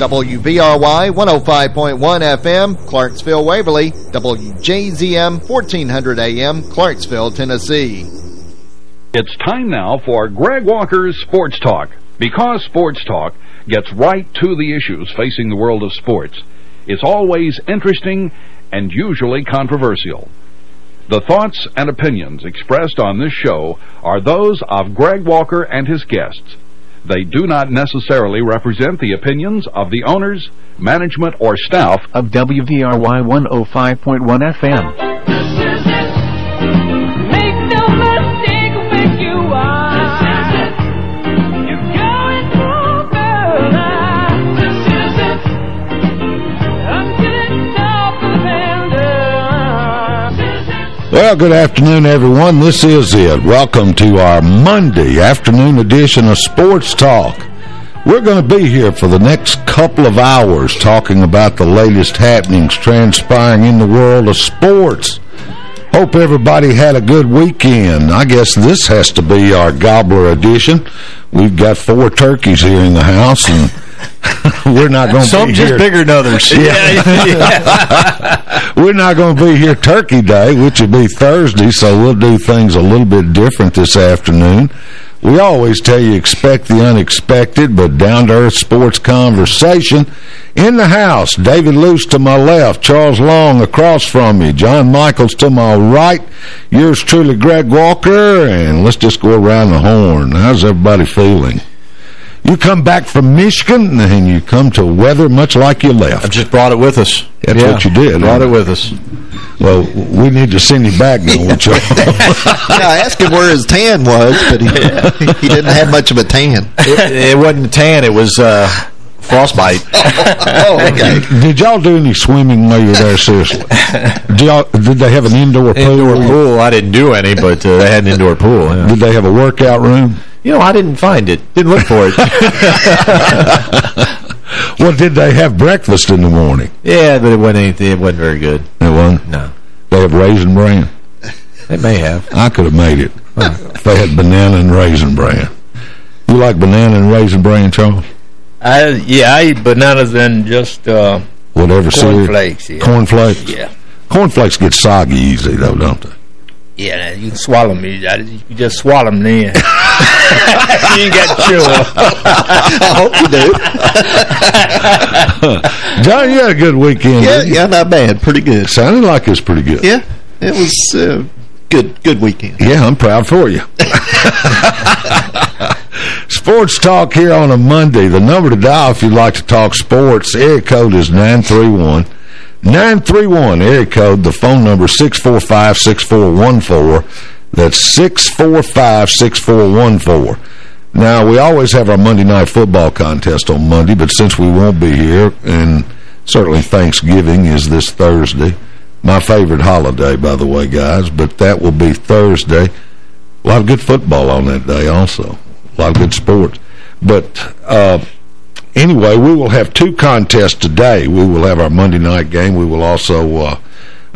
WVRY 105.1 FM, Clarksville, Waverly, WJZM 1400 AM, Clarksville, Tennessee. It's time now for Greg Walker's Sports Talk. Because Sports Talk gets right to the issues facing the world of sports, it's always interesting and usually controversial. The thoughts and opinions expressed on this show are those of Greg Walker and his guests. They do not necessarily represent the opinions of the owners, management, or staff of WVRY 105.1 FM. Well, good afternoon, everyone. This is it. Welcome to our Monday afternoon edition of Sports Talk. We're going to be here for the next couple of hours talking about the latest happenings transpiring in the world of sports. Hope everybody had a good weekend. I guess this has to be our gobbler edition. We've got four turkeys here in the house, and we're not going to Some just here. bigger than others. Yeah. yeah. We're not going to be here Turkey Day, which will be Thursday, so we'll do things a little bit different this afternoon. We always tell you expect the unexpected, but down-to-earth sports conversation. In the house, David Luce to my left, Charles Long across from me, John Michaels to my right, yours truly, Greg Walker, and let's just go around the horn. How's everybody feeling? You come back from Michigan, and you come to weather much like you left. I just brought it with us. That's yeah, what you did. Brought it with us. Well, we need to send you back, don't we, yeah, I asked him where his tan was, but he, he didn't have much of a tan. It, it wasn't a tan, it was uh, frostbite. oh, okay. Did y'all do any swimming while you were there, seriously? Did, did they have an indoor pool? Indoor pool, I didn't do any, but uh, they had an indoor pool. Yeah. Did they have a workout room? You know, I didn't find it. Didn't look for it. well, did they have breakfast in the morning? Yeah, but it wasn't anything. It wasn't very good. It wasn't? No. They have raisin bran? They may have. I could have made it. if they had banana and raisin bran. You like banana and raisin bran, Charles? I, yeah, I eat bananas and just uh, whatever corn flakes. Yeah. Corn flakes? Yeah. Corn flakes get soggy easy, though, don't they? Yeah, you can swallow them. You just swallow them then. you ain't got to chew I hope you do. John, you had a good weekend, Yeah, yeah, not bad. Pretty good. Sounded like it was pretty good. Yeah, it was uh, good good weekend. Yeah, I'm proud for you. Sports Talk here on a Monday. The number to dial if you'd like to talk sports, area code is 931 931 area code. The phone number is 645-6414. That's 645-6414. Now, we always have our Monday night football contest on Monday, but since we won't be here, and certainly Thanksgiving is this Thursday, my favorite holiday, by the way, guys, but that will be Thursday. A lot of good football on that day also. A lot of good sports. But uh, anyway, we will have two contests today. We will have our Monday night game. We will also uh,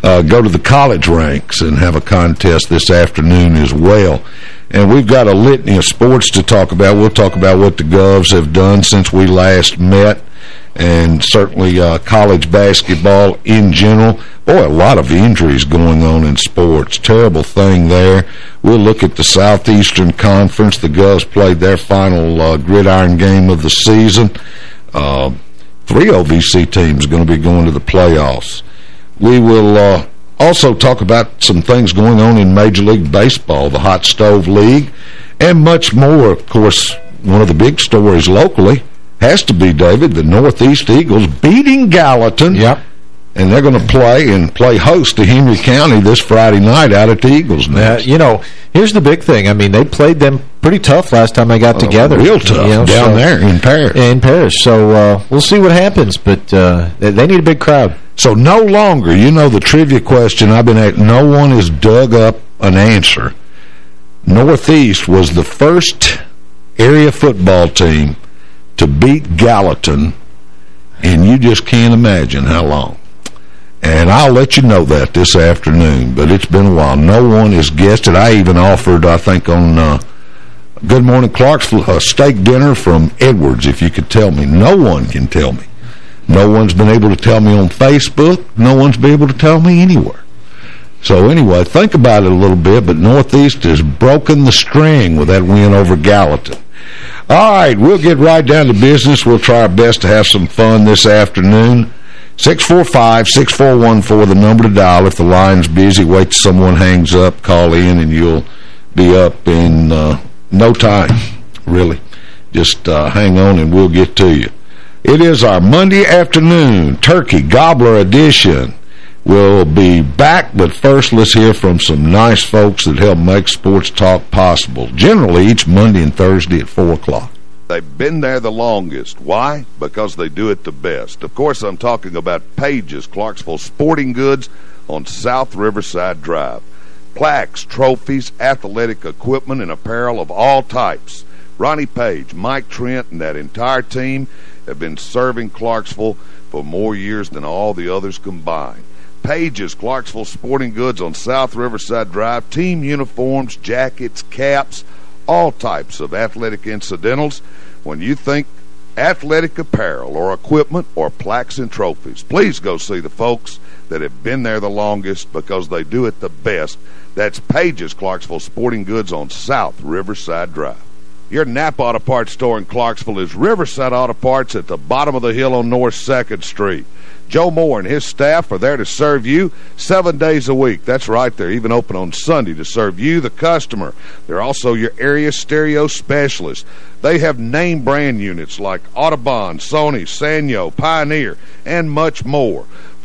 uh, go to the college ranks and have a contest this afternoon as well. And we've got a litany of sports to talk about. We'll talk about what the Govs have done since we last met and certainly uh, college basketball in general. Boy, a lot of injuries going on in sports. Terrible thing there. We'll look at the Southeastern Conference. The Govs played their final uh, gridiron game of the season. Uh, three OVC teams going to be going to the playoffs. We will uh, also talk about some things going on in Major League Baseball, the Hot Stove League, and much more. Of course, one of the big stories locally has to be, David, the Northeast Eagles beating Gallatin yep. and they're going to play and play host to Henry County this Friday night out at the Eagles uh, you know, here's the big thing. I mean, they played them pretty tough last time they got uh, together. Real tough you know, down so, there in Paris. In Paris. So uh, we'll see what happens, but uh, they, they need a big crowd. So no longer, you know the trivia question I've been at, no one has dug up an answer. Northeast was the first area football team to beat Gallatin, and you just can't imagine how long. And I'll let you know that this afternoon, but it's been a while. No one has guessed it. I even offered, I think, on uh, Good Morning Clarksville, a steak dinner from Edwards, if you could tell me. No one can tell me. No one's been able to tell me on Facebook. No one's been able to tell me anywhere. So anyway, think about it a little bit, but Northeast has broken the string with that win over Gallatin. All right, we'll get right down to business. We'll try our best to have some fun this afternoon. 645-6414, the number to dial. If the line's busy, wait till someone hangs up, call in, and you'll be up in uh, no time, really. Just uh, hang on and we'll get to you. It is our Monday afternoon Turkey Gobbler edition. We'll be back, but first let's hear from some nice folks that help make Sports Talk possible, generally each Monday and Thursday at 4 o'clock. They've been there the longest. Why? Because they do it the best. Of course, I'm talking about Pages, Clarksville Sporting Goods on South Riverside Drive. Plaques, trophies, athletic equipment, and apparel of all types. Ronnie Page, Mike Trent, and that entire team have been serving Clarksville for more years than all the others combined. Pages, Clarksville Sporting Goods on South Riverside Drive, team uniforms, jackets, caps, all types of athletic incidentals. When you think athletic apparel or equipment or plaques and trophies, please go see the folks that have been there the longest because they do it the best. That's Pages Clarksville Sporting Goods on South Riverside Drive. Your Napa Auto Parts store in Clarksville is Riverside Auto Parts at the bottom of the hill on North 2nd Street. Joe Moore and his staff are there to serve you seven days a week. That's right, they're even open on Sunday to serve you, the customer. They're also your area stereo specialist. They have name brand units like Audubon, Sony, Sanyo, Pioneer, and much more.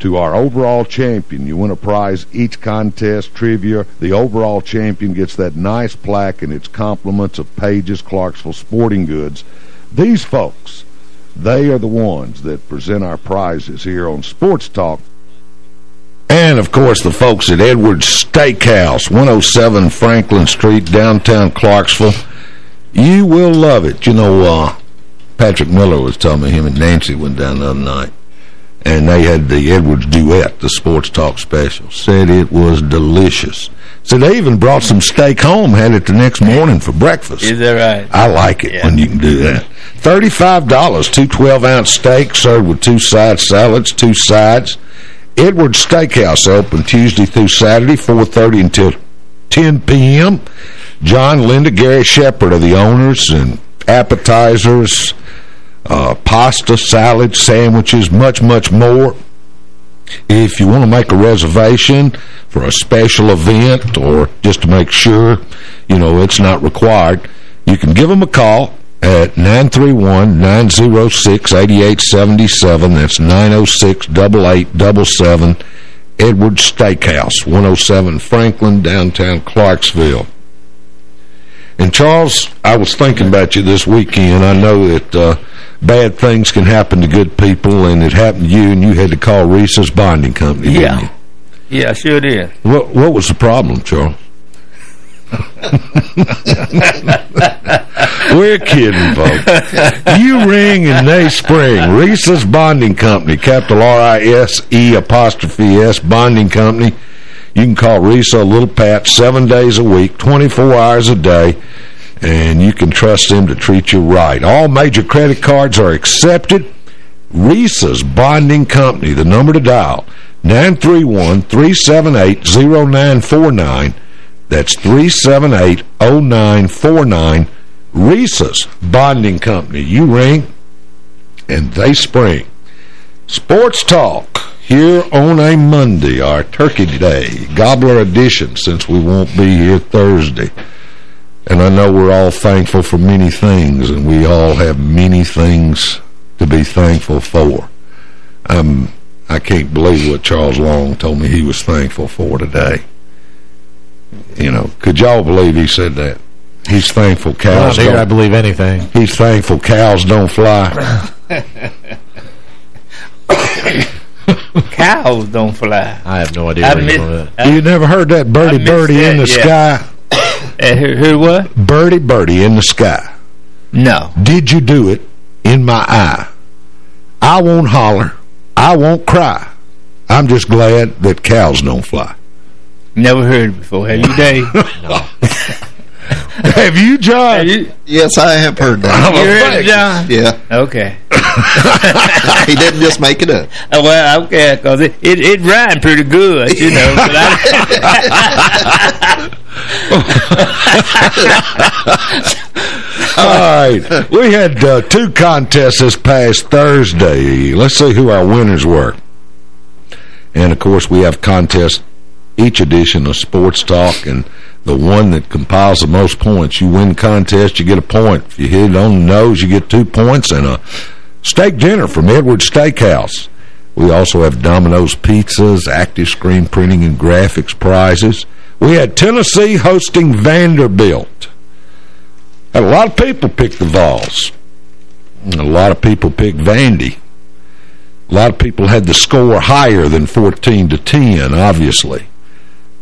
to our overall champion. You win a prize each contest, trivia. The overall champion gets that nice plaque and its compliments of Pages Clarksville Sporting Goods. These folks, they are the ones that present our prizes here on Sports Talk. And, of course, the folks at Edwards Steakhouse, 107 Franklin Street, downtown Clarksville. You will love it. You know, uh, Patrick Miller was telling me him and Nancy went down the other night and they had the Edwards Duet, the Sports Talk special. Said it was delicious. So they even brought some steak home, had it the next morning for breakfast. Is that right? I like it yeah. when you can do that. $35, two 12-ounce steaks served with two side salads, two sides. Edwards Steakhouse open Tuesday through Saturday, 4.30 until 10 p.m. John, Linda, Gary Shepard are the owners and appetizers, uh, pasta, salad, sandwiches, much, much more. If you want to make a reservation for a special event or just to make sure, you know, it's not required, you can give them a call at 931-906-8877. That's 906-8877. Edwards Steakhouse, 107 Franklin, downtown Clarksville. And Charles, I was thinking about you this weekend. I know that uh, bad things can happen to good people, and it happened to you, and you had to call Reese's Bonding Company, Yeah. Yeah, sure did. What, what was the problem, Charles? We're kidding, folks. You ring and they spring. Reese's Bonding Company, capital R-I-S-E apostrophe S, Bonding Company. You can call Risa Little Pat seven days a week, 24 hours a day, and you can trust them to treat you right. All major credit cards are accepted. Reese's Bonding Company, the number to dial, 931-378-0949. That's 378-0949. Reese's Bonding Company. You ring, and they spring. Sports Talk here on a Monday, our Turkey Day, Gobbler edition, since we won't be here Thursday. And I know we're all thankful for many things, and we all have many things to be thankful for. Um, I can't believe what Charles Long told me he was thankful for today. You know, could y'all believe he said that? He's thankful cows Well, don't... I believe anything. He's thankful cows don't fly. Cows don't fly. I have no idea I you're miss- going with you never heard that birdie missed birdie in the yeah. sky? Uh, who, who what? Birdie birdie in the sky. No. Did you do it in my eye? I won't holler. I won't cry. I'm just glad that cows don't fly. Never heard it before. Have you, Dave? Have you, John? Have you, Yes, I have heard that. you heard it, John? Yeah. Okay. he didn't just make it up. Uh, well, okay, because it, it, it rhymed pretty good, you know. But All right. We had uh, two contests this past Thursday. Let's see who our winners were. And, of course, we have contests each edition of Sports Talk, and the one that compiles the most points. You win contest, you get a point. If you hit it on the nose, you get two points and a steak dinner from Edwards Steakhouse. We also have Domino's Pizzas, active screen printing and graphics prizes. We had Tennessee hosting Vanderbilt. Had a lot of people pick the Vols. A lot of people picked Vandy. A lot of people had the score higher than 14 to 10, obviously.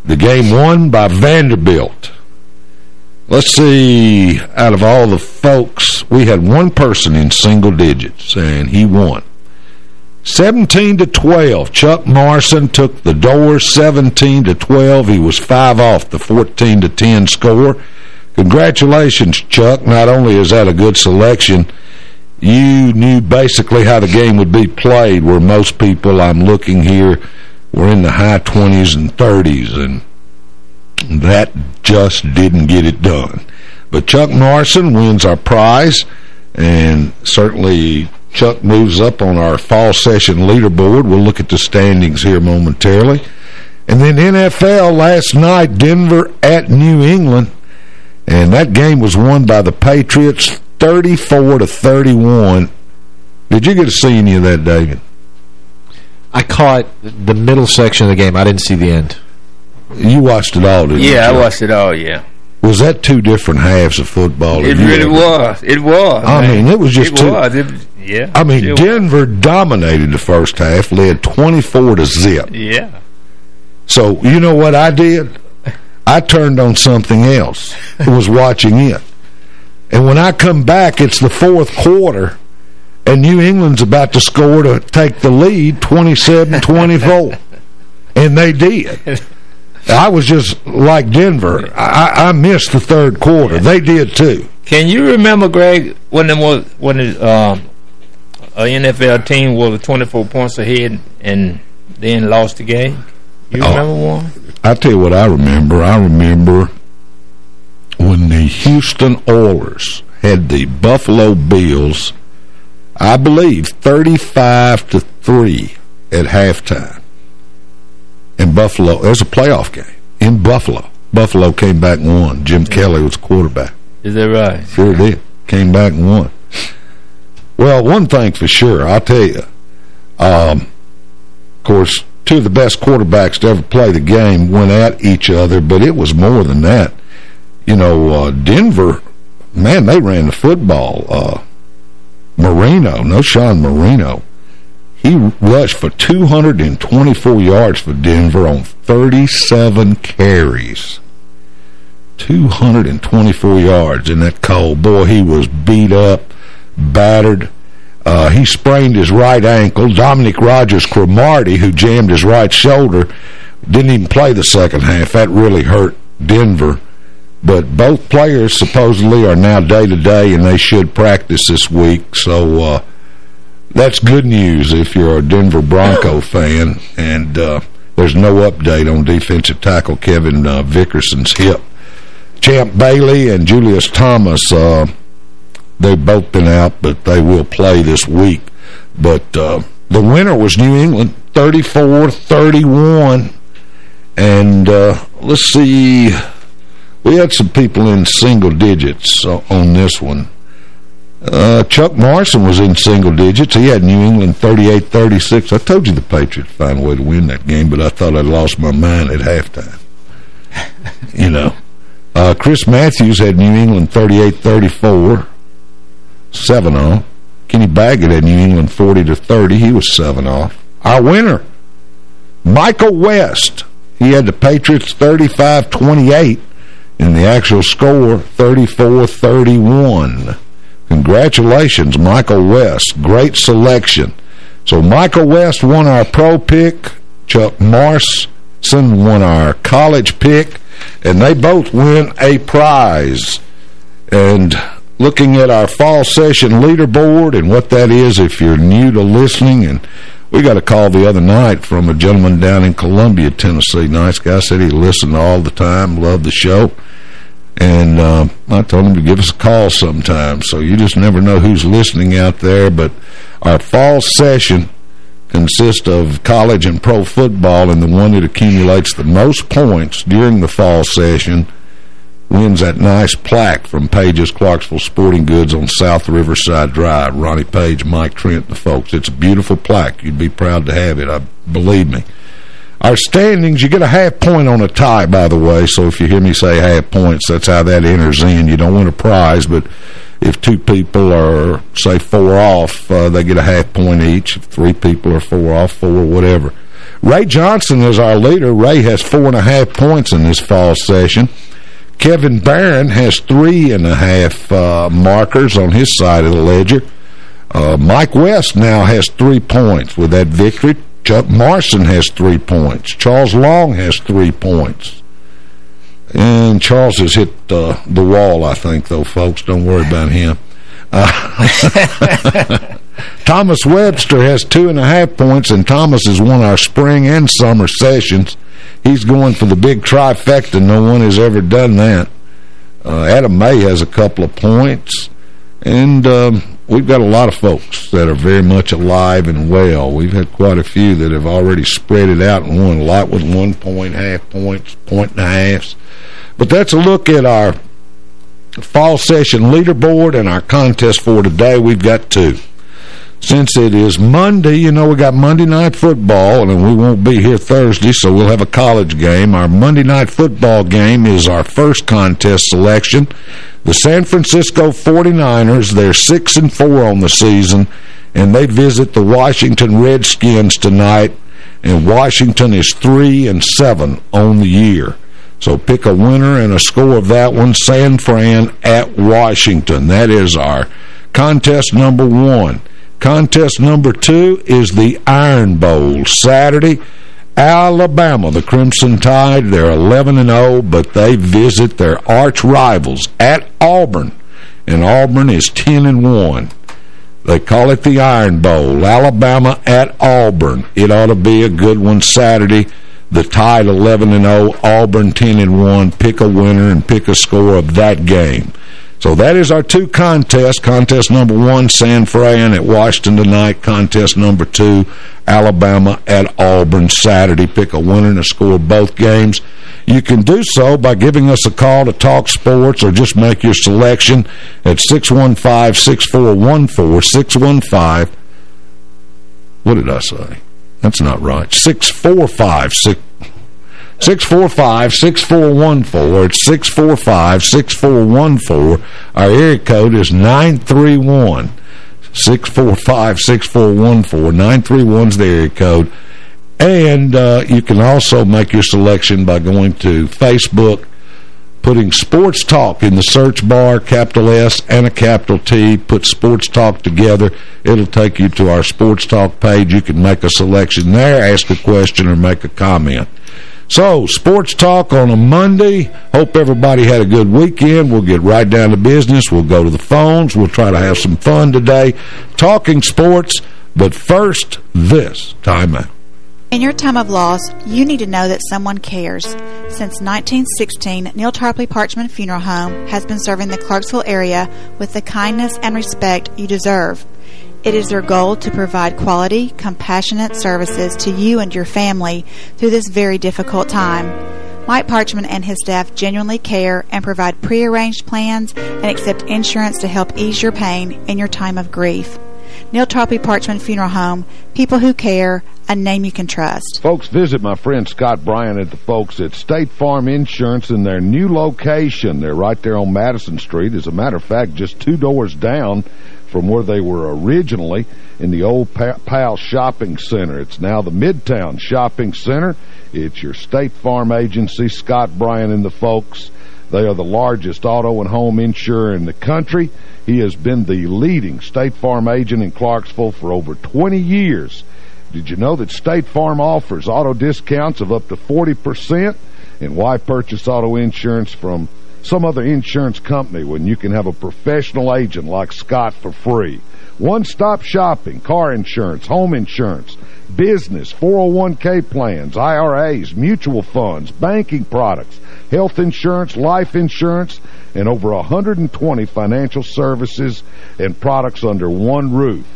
The game won by Vanderbilt. Let's see, out of all the folks, we had one person in single digits, and he won. 17 to 12. Chuck Morrison took the door 17 to 12. He was 5 off the 14 to 10 score. Congratulations, Chuck. Not only is that a good selection, you knew basically how the game would be played, where most people I'm looking here were in the high 20s and 30s, and that just didn't get it done. But Chuck Morrison wins our prize, and certainly Chuck moves up on our fall session leaderboard. We'll look at the standings here momentarily. And then NFL last night, Denver at New England, and that game was won by the Patriots 34 to 31. Did you get to see any of that, David? I caught the middle section of the game. I didn't see the end. You watched it all, didn't you? yeah, I watched it all, yeah. Was that two different halves of football? It really ever- was. It was. I man. mean, it was just It too- was. It was- yeah. I mean, It was. Denver dominated the first half, led 24 to zip. Yeah. So, you know what I did? I turned on something else. was watching it. And when I come back, it's the fourth quarter, and New England's about to score to take the lead 27-24. and they did. I was just like Denver. I, I missed the third quarter. They did too. Can you remember, Greg, when the was when the um, a NFL team was 24 points ahead and then lost the game? You Oh. remember one? I tell you what I remember. I remember when the Houston Oilers had the Buffalo Bills, I believe 35 to 3 at halftime. In Buffalo, it was a playoff game in Buffalo. Buffalo came back and won. Jim Kelly was quarterback. Is that right? Sure did. Came back and won. Well, one thing for sure, I'll tell you. Um, of course, two of the best quarterbacks to ever play the game went at each other, but it was more than that. you know, uh, Denver, man, they ran the football. Uh, Moreno, no Sean Marino, he rushed for 224 yards for Denver on 37 carries. 224 yards in that cold. Boy, he was beat up, battered. Uh, he sprained his right ankle. Dominique Rodgers-Cromartie, who jammed his right shoulder, didn't even play the second half. That really hurt Denver. But both players supposedly are now day-to-day, -day, and they should practice this week. So uh, that's good news if you're a Denver Bronco fan. And uh, there's no update on defensive tackle Kevin uh, Vickerson's hip. Champ Bailey and Julius Thomas, uh, they've both been out, but they will play this week. But uh, the winner was New England, 34-31. And uh, let's see... We had some people in single digits on this one. Uh, Chuck Morrison was in single digits. He had New England 38-36. I told you the Patriots find a way to win that game, but I thought I'd lost my mind at halftime. you know. Uh, Chris Matthews had New England 38-34, 7 off. Kenny Baggett had New England 40-30. He was 7 off. Our winner, Michael West. He had the Patriots 35-28 in the actual score 34-31. Congratulations, Michael West. Great selection. So Michael West won our pro pick. Chuck Morrison won our college pick. And they both win a prize. And looking at our fall session leaderboard and what that is if you're new to listening and we got a call the other night from a gentleman down in Columbia, Tennessee. Nice guy. Said he listened all the time, loved the show. And uh, I told him to give us a call sometime. So you just never know who's listening out there. But our fall session consists of college and pro football, and the one that accumulates the most points during the fall session wins that nice plaque from Page's Clarksville Sporting Goods on South Riverside Drive. Ronnie Page, Mike Trent, the folks. It's a beautiful plaque. You'd be proud to have it, I believe me. Our standings, you get a half point on a tie, by the way, so if you hear me say half points, that's how that enters in. You don't win a prize, but if two people are, say, four off, uh, they get a half point each. If three people are four off, four, whatever. Ray Johnson is our leader. Ray has four and a half points in this fall session. Kevin Barron has three and a half uh, markers on his side of the ledger. Uh, Mike West now has three points with that victory. Chuck Morrison has three points. Charles Long has three points. And Charles has hit uh, the wall, I think, though, folks. Don't worry about him. Thomas Webster has two and a half points, and Thomas has won our spring and summer sessions. He's going for the big trifecta. No one has ever done that. Uh, Adam May has a couple of points. And um, we've got a lot of folks that are very much alive and well. We've had quite a few that have already spread it out and won a lot with one point, half points, point and a halves. But that's a look at our fall session leaderboard and our contest for today. We've got two since it is Monday, you know, we got Monday Night Football, and we won't be here Thursday, so we'll have a college game. Our Monday Night Football game is our first contest selection. The San Francisco 49ers, they're 6 and four on the season, and they visit the Washington Redskins tonight, and Washington is 3 and seven on the year. So pick a winner and a score of that one, San Fran at Washington. That is our contest number one. Contest number two is the Iron Bowl. Saturday, Alabama, the Crimson Tide, they're 11-0, but they visit their arch rivals at Auburn, and Auburn is 10-1. They call it the Iron Bowl. Alabama at Auburn. It ought to be a good one Saturday. The Tide 11-0, Auburn 10-1. Pick a winner and pick a score of that game. So that is our two contests. Contest number one, San Fran at Washington tonight. Contest number two, Alabama at Auburn Saturday. Pick a winner a score both games. You can do so by giving us a call to Talk Sports or just make your selection at 615-6414. 615 what did I say? That's not right. 645 645-6414. It's 645-6414. Our area code is 931. 645-6414. 931 is the area code. And uh, you can also make your selection by going to Facebook, putting Sports Talk in the search bar, capital S and a capital T. Put Sports Talk together. It'll take you to our Sports Talk page. You can make a selection there, ask a question, or make a comment. So, Sports Talk on a Monday. Hope everybody had a good weekend. We'll get right down to business. We'll go to the phones. We'll try to have some fun today talking sports. But first, this timeout. In your time of loss, you need to know that someone cares. Since 1916, Neal Tarpley Parchman Funeral Home has been serving the Clarksville area with the kindness and respect you deserve. It is their goal to provide quality, compassionate services to you and your family through this very difficult time. Mike Parchman and his staff genuinely care and provide prearranged plans and accept insurance to help ease your pain in your time of grief. Neal Tarpley Parchman Funeral Home, people who care, a name you can trust. Folks, visit my friend Scott Bryan at the folks at State Farm Insurance in their new location. They're right there on Madison Street. As a matter of fact, just two doors down from where they were originally in the old Powell Shopping Center. It's now the Midtown Shopping Center. It's your State Farm agency, Scott Bryan and the folks. They are the largest auto and home insurer in the country. He has been the leading State Farm agent in Clarksville for over 20 years. Did you know that State Farm offers auto discounts of up to 40%? And why purchase auto insurance from some other insurance company when you can have a professional agent like Scott for free. One-stop shopping, car insurance, home insurance, business, 401k plans, IRAs, mutual funds, banking products, health insurance, life insurance, and over 120 financial services and products under one roof.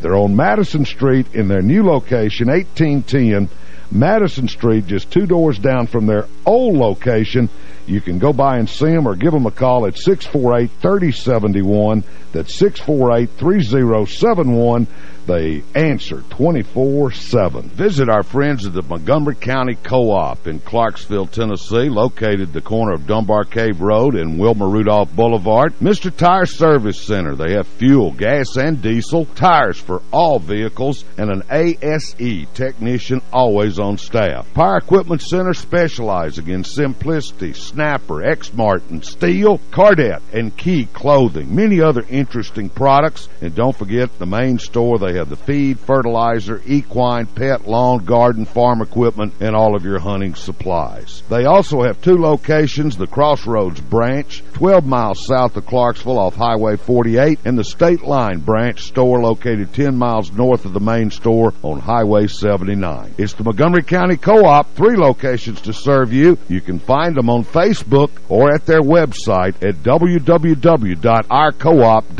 They're on Madison Street in their new location, 1810 Madison Street, just two doors down from their old location, you can go by and see them or give them a call at 648-3071. That's 648-3071. They answer 24-7. Visit our friends at the Montgomery County Co-op in Clarksville, Tennessee, located the corner of Dunbar Cave Road and Wilma Rudolph Boulevard. Mr. Tire Service Center. They have fuel, gas, and diesel, tires for all vehicles, and an ASE technician always on staff. Power Equipment Center specializing in simplicity, snapper, Exmark, and Stihl, Carhartt, and Key Clothing. Many other interesting products. And don't forget the main store they have the feed, fertilizer, equine, pet, lawn, garden, farm equipment, and all of your hunting supplies. They also have two locations, the Crossroads branch, 12 miles south of Clarksville off Highway 48, and the State Line branch store located 10 miles north of the main store on Highway 79. It's the Montgomery County Co-op, three locations to serve you. You can find them on Facebook or at their website at www.ourcoop.com.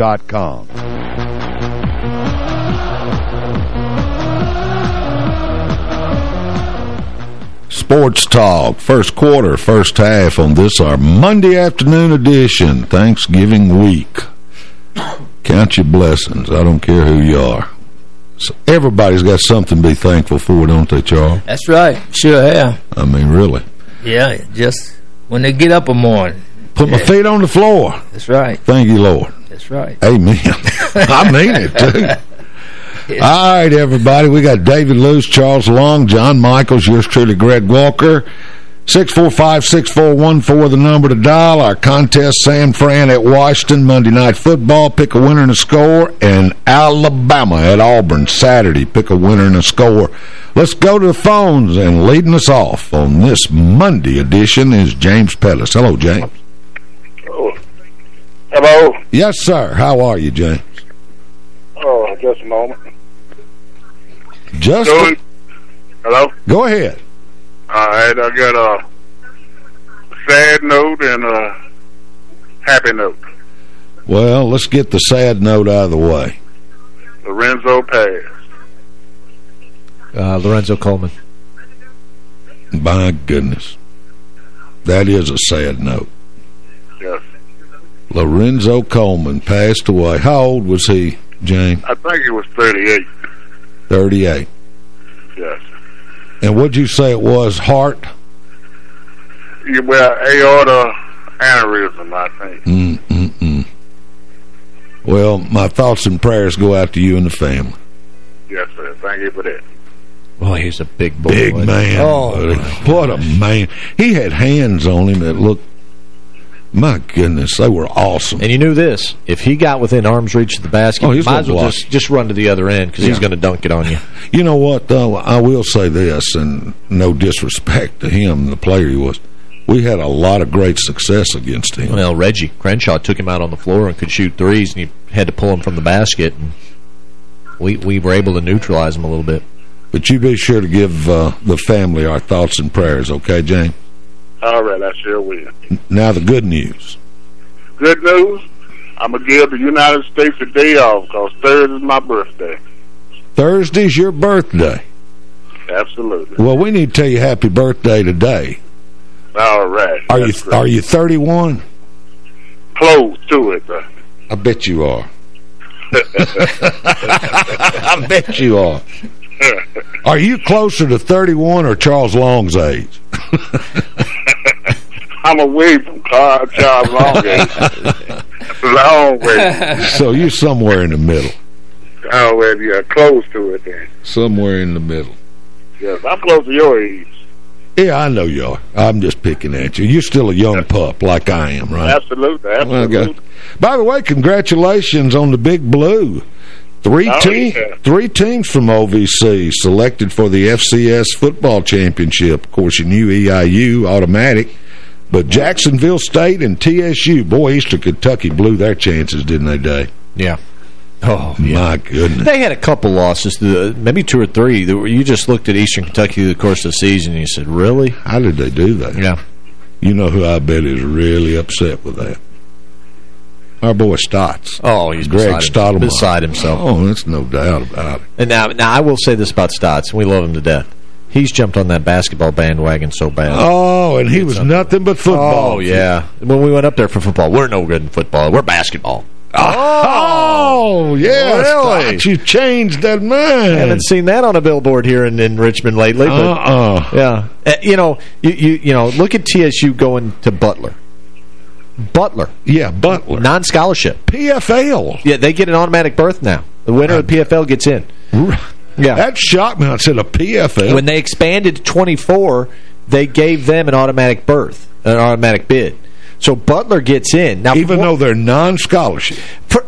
Sports Talk, first quarter, first half on this, our Monday afternoon edition, Thanksgiving week. Count your blessings. I don't care who you are. So everybody's got something to be thankful for, don't they, Charles? That's right. Sure have. I mean, really. Yeah, just when they get up a morning. Put yeah. my feet on the floor. That's right. Thank you, Lord. That's right. Amen. I mean it, too. All right, everybody. We got David Luce, Charles Long, John Michaels, yours truly, Greg Walker. 645-6414, the number to dial. Our contest, San Fran at Washington, Monday Night Football. Pick a winner and a score. And Alabama at Auburn, Saturday. Pick a winner and a score. Let's go to the phones. And leading us off on this Monday edition is James Pettis. Hello, James. Hello? Yes, sir. How are you, James? Oh, just a moment. Just a... Hello? Go ahead. All right, I got a sad note and a happy note. Well, let's get the sad note out of the way. Lorenzo passed. Uh, Lorenzo Coleman. My goodness. That is a sad note. Yes. Lorenzo Coleman passed away. How old was he? James? I think it was 38. 38. Yes. And what'd you say it was? Heart? Yeah, well, aorta aneurysm, I think. Mm, mm, mm. Well, my thoughts and prayers go out to you and the family. Yes, sir. Thank you for that. Oh, he's a big boy. Big man. Oh, what a man. He had hands on him that looked, my goodness, they were awesome. And you knew this. If he got within arm's reach of the basket, Oh, might as well just, just run to the other end because he's going to dunk it on you. You know what, though? I will say this, and no disrespect to him, the player he was. We had a lot of great success against him. Well, Reggie Crenshaw took him out on the floor and could shoot threes, and you had to pull him from the basket. And we we were able to neutralize him a little bit. But you be sure to give uh, the family our thoughts and prayers, okay, James? All right, I sure will. Now the good news. Good news, I'm going to give the United States a day off because Thursday is my birthday. Thursday's your birthday. Absolutely. Well, we need to tell you happy birthday today. All right. Are you great. are you 31? close to it? Sir. I bet you are. I bet you are. Are you closer to 31 or Charles Long's age? I'm away from Carl Charles Longgate. Long way. so you're somewhere in the middle. Oh, well, yeah, close to it then. Somewhere in the middle. Yes, I'm close to your age. Yeah, I know you are. I'm just picking at you. You're still a young pup like I am, right? Absolutely, absolutely. good. By the way, congratulations on the Big Blue. Three, Oh, team, yeah. three teams from OVC selected for the FCS football championship. Of course, you knew EIU, automatic. But Jacksonville State and TSU, boy, Eastern Kentucky blew their chances, didn't they, Dave? Yeah. Oh, My goodness. They had a couple losses, the, maybe two or three. You just looked at Eastern Kentucky through the course of the season and you said, really? How did they do that? Yeah. You know who I bet is really upset with that? Our boy Stotts. Oh, he's Greg beside, him- beside himself. Oh, that's no doubt about it. And now, now I will say this about Stotts, and we love him to death. He's jumped on that basketball bandwagon so bad. Oh, and he was nothing but football. Oh, yeah. When we went up there for football, we're no good in football. We're basketball. Oh, yeah. Really? You changed that mind. I haven't seen that on a billboard here in, in Richmond lately. But, Uh-uh. Yeah. Uh, you know, you, you you know, look at TSU going to Butler. Butler. Yeah, Butler. Non-scholarship. PFL. Yeah, they get an automatic berth now. The winner of the PFL gets in. Yeah. That shocked me. I said a PFL. When they expanded to 24, they gave them an automatic berth, an automatic bid. So Butler gets in. Now, Even though they're non-scholarship.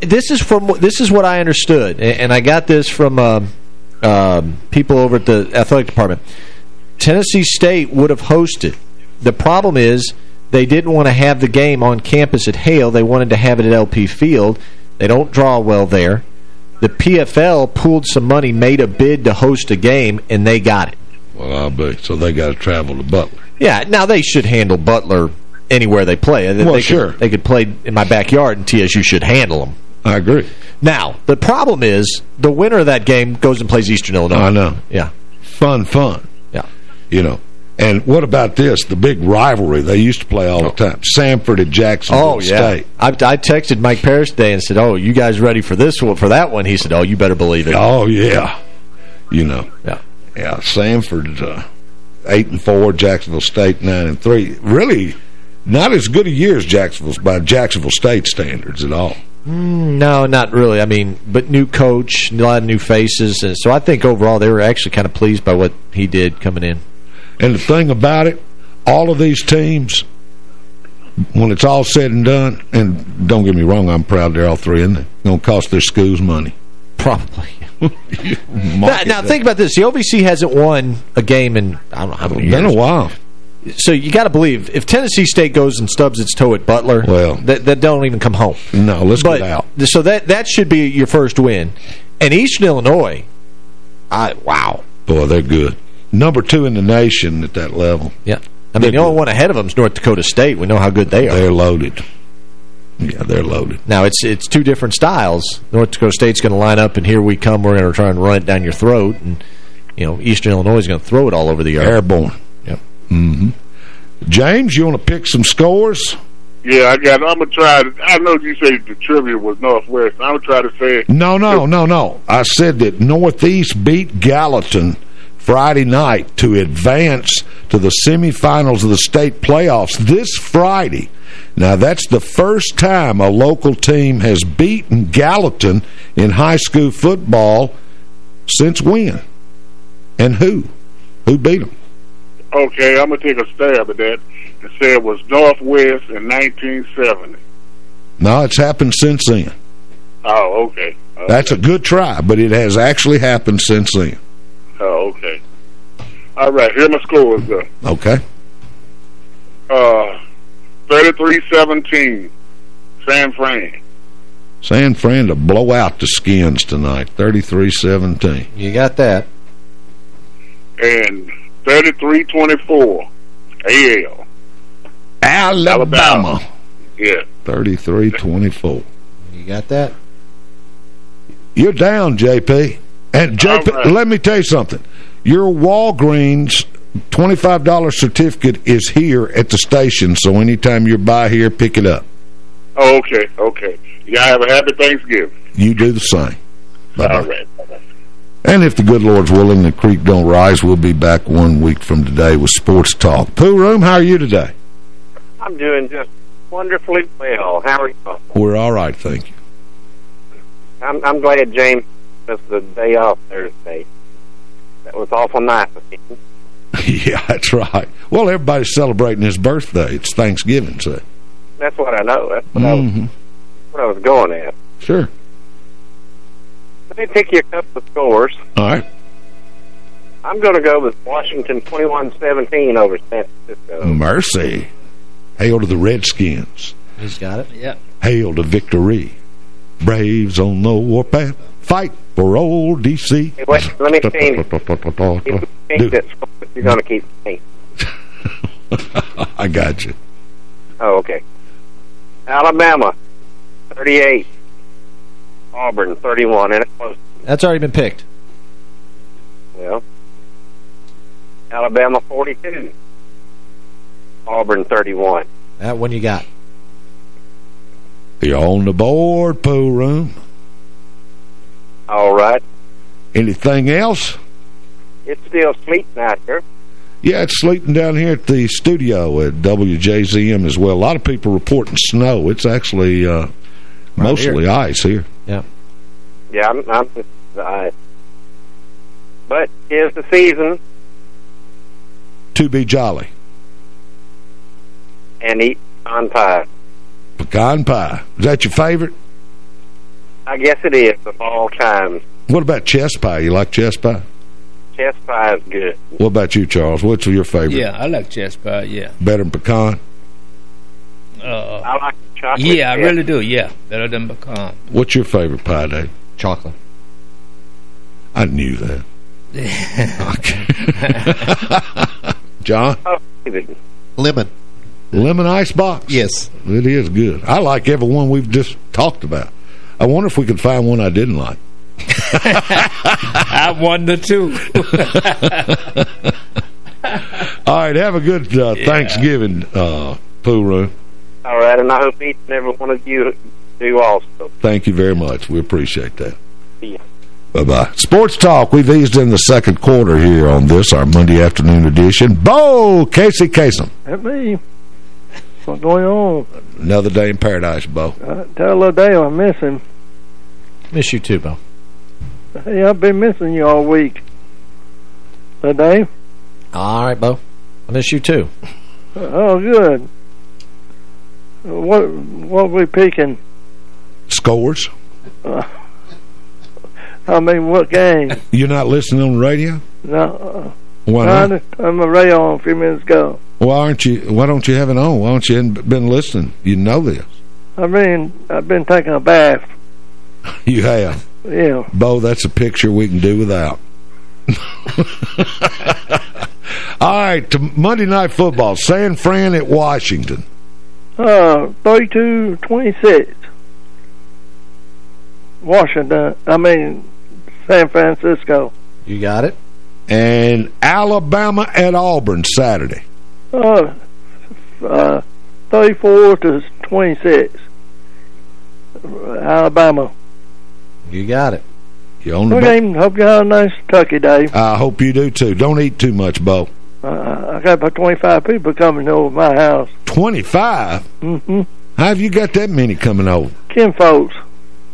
this is from this is what I understood, and, and I got this from um, um, people over at the athletic department. Tennessee State would have hosted. The problem is they didn't want to have the game on campus at Hale. They wanted to have it at LP Field. They don't draw well there. The PFL pooled some money, made a bid to host a game, and they got it. Well, I'll be. So they got to travel to Butler. Yeah, now they should handle Butler anywhere they play. They- Well, they sure. Could, they could play in my backyard, and TSU should handle them. I agree. Now, the problem is the winner of that game goes and plays Eastern Illinois. I know. Yeah. Fun, fun. Yeah. You know. And what about this? The big rivalry they used to play all the time. Samford and Jacksonville Oh, yeah. State. I, I texted Mike Parrish today and said, oh, you guys ready for this one, for that one? He said, oh, you better believe it. Oh, yeah. You know. Yeah. Yeah, Samford, uh, 8 and four, Jacksonville State 9 and three. Really not as good a year as Jacksonville's by Jacksonville State standards at all. Mm, no, not really. I mean, but new coach, a lot of new faces. And so I think overall they were actually kind of pleased by what he did coming in. And the thing about it, all of these teams, when it's all said and done, and don't get me wrong, I'm proud they're all three in there, going to cost their schools money. Probably. Now, now think about this. The OVC hasn't won a game in, I don't know how many Been a while. So you got to believe, if Tennessee State goes and stubs its toe at Butler, Well- that, that don't even come home. No, let's but, get out. So that that should be your first win. And Eastern Illinois, I wow. Boy, they're good. Number two in the nation at that level. Yeah. I mean, the only one ahead of them is North Dakota State. We know how good they are. They're loaded. Yeah, they're loaded. Now, it's it's two different styles. North Dakota State's going to line up, and here we come. We're going to try and run it down your throat. And, you know, Eastern Illinois is going to throw it all over the yard. Airborne. Yep. Mm-hmm. James, you want to pick some scores? Yeah, I got. I'm gonna try. To, I know you say the trivia was Northwest. I'm gonna try to say. No, no, no, no. I said that Northeast beat Gallatin Friday night to advance to the semifinals of the state playoffs this Friday. Now, that's the first time a local team has beaten Gallatin in high school football since when? And who? Who beat them? Okay, I'm going to take a stab at that and say it was Northwest in 1970. No, it's happened since then. Oh, okay. okay. That's a good try, but it has actually happened since then. Oh, okay. All right, here my scores go. Okay. Uh, 33-17, San Fran. San Fran to blow out the Skins tonight, 33-17. You got that. And 33-24, AL. Alabama. Alabama. Yeah. 33-24. You got that? You're down, JP. And JP, right. let me tell you something. Your Walgreens $25 certificate is here at the station, so anytime you're by here, pick it up. Oh, okay, okay. Y'all have a happy Thanksgiving. You do the same. Bye -bye. All right. And if the good Lord's willing, the creek don't rise, we'll be back one week from today with Sports Talk. Pooh Room, how are you today? I'm doing just wonderfully well. How are you? We're all right, thank you. I'm, I'm glad James missed the day off Thursday. That was awful nice of him. yeah, that's right. Well, everybody's celebrating his birthday. It's Thanksgiving, so. That's what I know. That's what, mm -hmm. I, was, Mm-hmm. what I was going at. Sure. Let me pick you a couple of scores. All right. I'm going to go with Washington 21-17 over San Francisco. Mercy. Hail to the Redskins. He's got it. Yeah. Hail to victory. Braves on the warpath. Fight for old D.C. Hey, wait, let me change. change that you're going to keep me. I got you. Oh, okay. Alabama, 38. Auburn, 31. And it was, That's already been picked. Well, Alabama, 42. Auburn, 31. That one you got. You're on the board, pool Room. All right. Anything else? It's still sleeting out here. Yeah, it's sleeting down here at the studio at WJZM as well. A lot of people reporting snow. It's actually uh, right mostly here. ice here. Yeah. Yeah, I'm, I'm just the ice. But here's the season. To be jolly. And eat pecan pie. Pecan pie. Is that your favorite? I guess it is of all times. What about chess pie? You like chess pie? Chess pie is good. What about you, Charles? What's your favorite? Yeah, I like chess pie, yeah. Better than pecan? Uh, I like chocolate. Yeah, I really do, yeah. Better than pecan. What's your favorite pie, Dave? Chocolate. I knew that. John? Oh, Lemon. Lemon ice box? Yes. It is good. I like every one we've just talked about. I wonder if we could find one I didn't like. I wonder, too. All right, have a good uh, yeah. Thanksgiving, uh, Pooh Room. All right, and I hope each and every one of you do also. Thank you very much. We appreciate that. Yeah. Bye-bye. Sports Talk. We've eased in the second quarter here on this, our Monday afternoon edition. Bo Casey Kasem. At me. What's going on? Another day in paradise, Bo. Uh, tell Ladale I miss him. Miss you too, Bo. Hey, I've been missing you all week. Dave. All right, Bo. I miss you too. Oh, good. What what we picking? Scores. Uh, I mean, what game? You're not listening on the radio? No. Why not? I'm a radio on a few minutes ago. Why aren't you? Why don't you have it on? Why don't you been listening? You know this. I mean, I've been taking a bath. You have. Yeah. Bo, that's a picture we can do without. All right, to Monday Night Football, San Fran at Washington. Uh, 32-26. Washington, I mean, San Francisco. You got it. And Alabama at Auburn Saturday. Uh, uh 34 to 26. Alabama. You got it. You on the Okay, boat? hope you have a nice turkey day. I hope you do, too. Don't eat too much, Bo. Uh, I got about 25 people coming over my house. 25? Mm-hmm. How have you got that many coming over? Kin folks.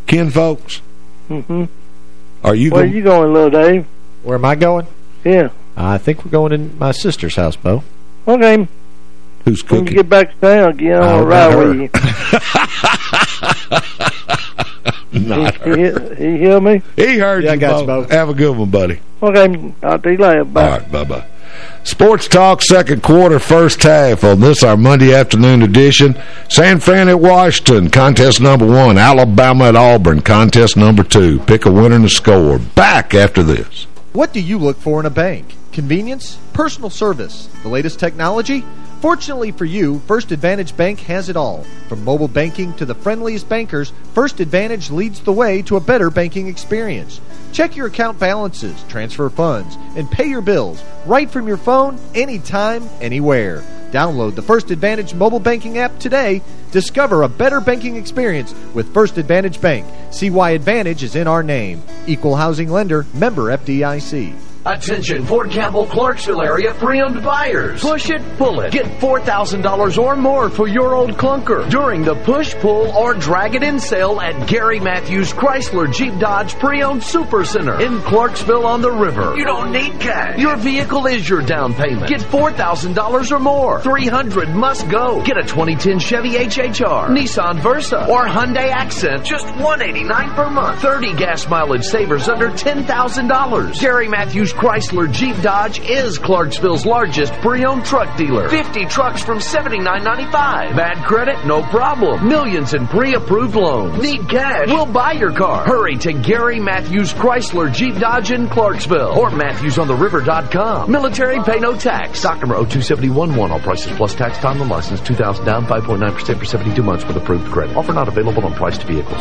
Kin folks? Mm-hmm. Are you Where going? you going, little Dave? Where am I going? Yeah. I think we're going in my sister's house, Bo. Okay. Who's When you cooking? get back to town again, Oh, I'll ride with you. Not he, he, he hear me? He heard Yeah, I you, got you, Bo. Bo. Have a good one, buddy. Okay, I'll see you later. Bye. All right, bye-bye. Sports Talk, second quarter, first half on this, our Monday afternoon edition. San Fran at Washington, contest number one. Alabama at Auburn, contest number two. Pick a winner and a score. Back after this. What do you look for in a bank? Convenience? Personal service? The latest technology? Fortunately for you, First Advantage Bank has it all. From mobile banking to the friendliest bankers, First Advantage leads the way to a better banking experience. Check your account balances, transfer funds, and pay your bills right from your phone, anytime, anywhere. Download the First Advantage mobile banking app today. Discover a better banking experience with First Advantage Bank. See why Advantage is in our name. Equal housing lender, member FDIC. Attention, Fort Campbell, Clarksville area pre-owned buyers. Push it, pull it. Get $4,000 or more for your old clunker during the push, pull, or drag it in sale at Gary Matthews Chrysler Jeep Dodge Pre-Owned Super Center in Clarksville on the river. You don't need cash. Your vehicle is your down payment. Get $4,000 or more. 300 must go. Get a 2010 Chevy HHR, Nissan Versa, or Hyundai Accent. Just 189 per month. 30 gas mileage savers under $10,000. Gary Matthews Chrysler Jeep Dodge is Clarksville's largest pre-owned truck dealer. 50 trucks from $79.95. Bad credit? No problem. Millions in pre-approved loans. Need cash? We'll buy your car. Hurry to Gary Matthews Chrysler Jeep Dodge in Clarksville or MatthewsOnTheRiver.com. Military pay no tax. Stock number 02711. All prices plus tax. Time and license. 2000 down. 5.9% for 72 months with approved credit. Offer not available on priced vehicles.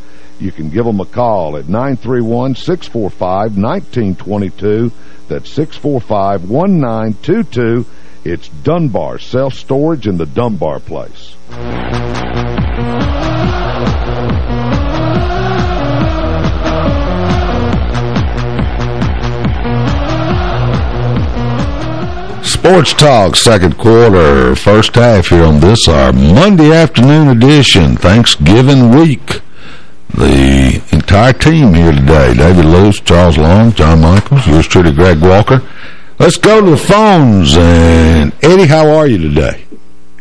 You can give them a call at 931-645-1922. That's 645-1922. It's Dunbar Self-Storage in the Dunbar place. Sports Talk, second quarter, first half here on this, our Monday afternoon edition, Thanksgiving week. The entire team here today, David Lewis, Charles Long, John Michaels, yours truly, Greg Walker. Let's go to the phones, and Eddie, how are you today?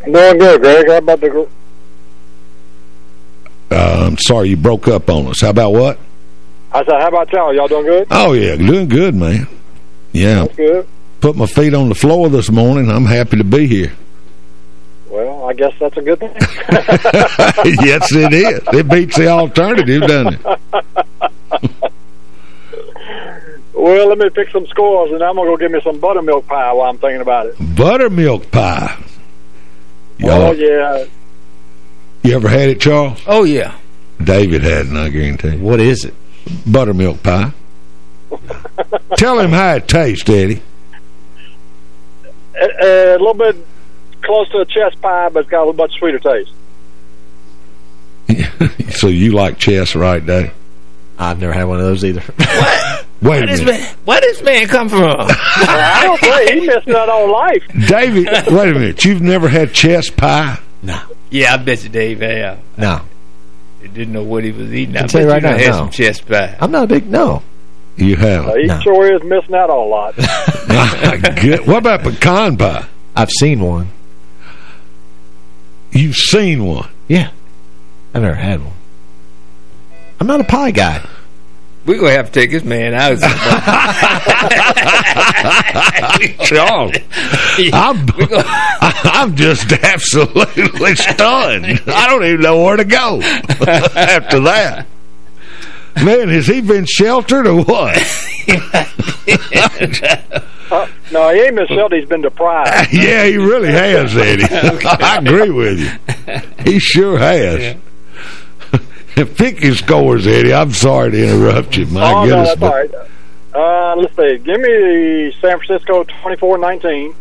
Doing good, Greg. How about the... Uh, I'm sorry you broke up on us. How about what? I said, how about y'all? Y'all doing good? Oh, yeah, doing good, man. Yeah. That's good. Put my feet on the floor this morning. I'm happy to be here. Well, I guess that's a good thing. yes, it is. It beats the alternative, doesn't it? well, let me pick some scores, and I'm going to go get me some buttermilk pie while I'm thinking about it. Buttermilk pie. Oh, yeah. You ever had it, Charles? Oh, yeah. David had it, I guarantee. What is it? Buttermilk pie. Tell him how it tastes, Eddie. A, a little bit close to a chest pie, but it's got a much sweeter taste. so you like chess, right, Dave? I've never had one of those either. Wait Where a this minute. man, where this man come from? I don't say he missed out on life. David, wait a minute. You've never had chess pie? No. Yeah, I bet you Dave have. No. He didn't know what he was eating. I I'll tell you right done now, had no. some chest pie. I'm not a big no. You have. Uh, he No. sure is missing out on a lot. What about pecan pie? I've seen one. You've seen one. Yeah. I've never had one. I'm not a pie guy. We're going to have to take this man out. Charles, I'm, I'm just absolutely stunned. I don't even know where to go after that. Man, has he been sheltered or what? Uh, no, he ain't been sheltered. He's been deprived. yeah, he really has, Eddie. I agree with you. He sure has. Pick your scores, Eddie. I'm sorry to interrupt you. My oh, no, goodness. that's all right. Uh, let's see. Give me the San Francisco 24-19,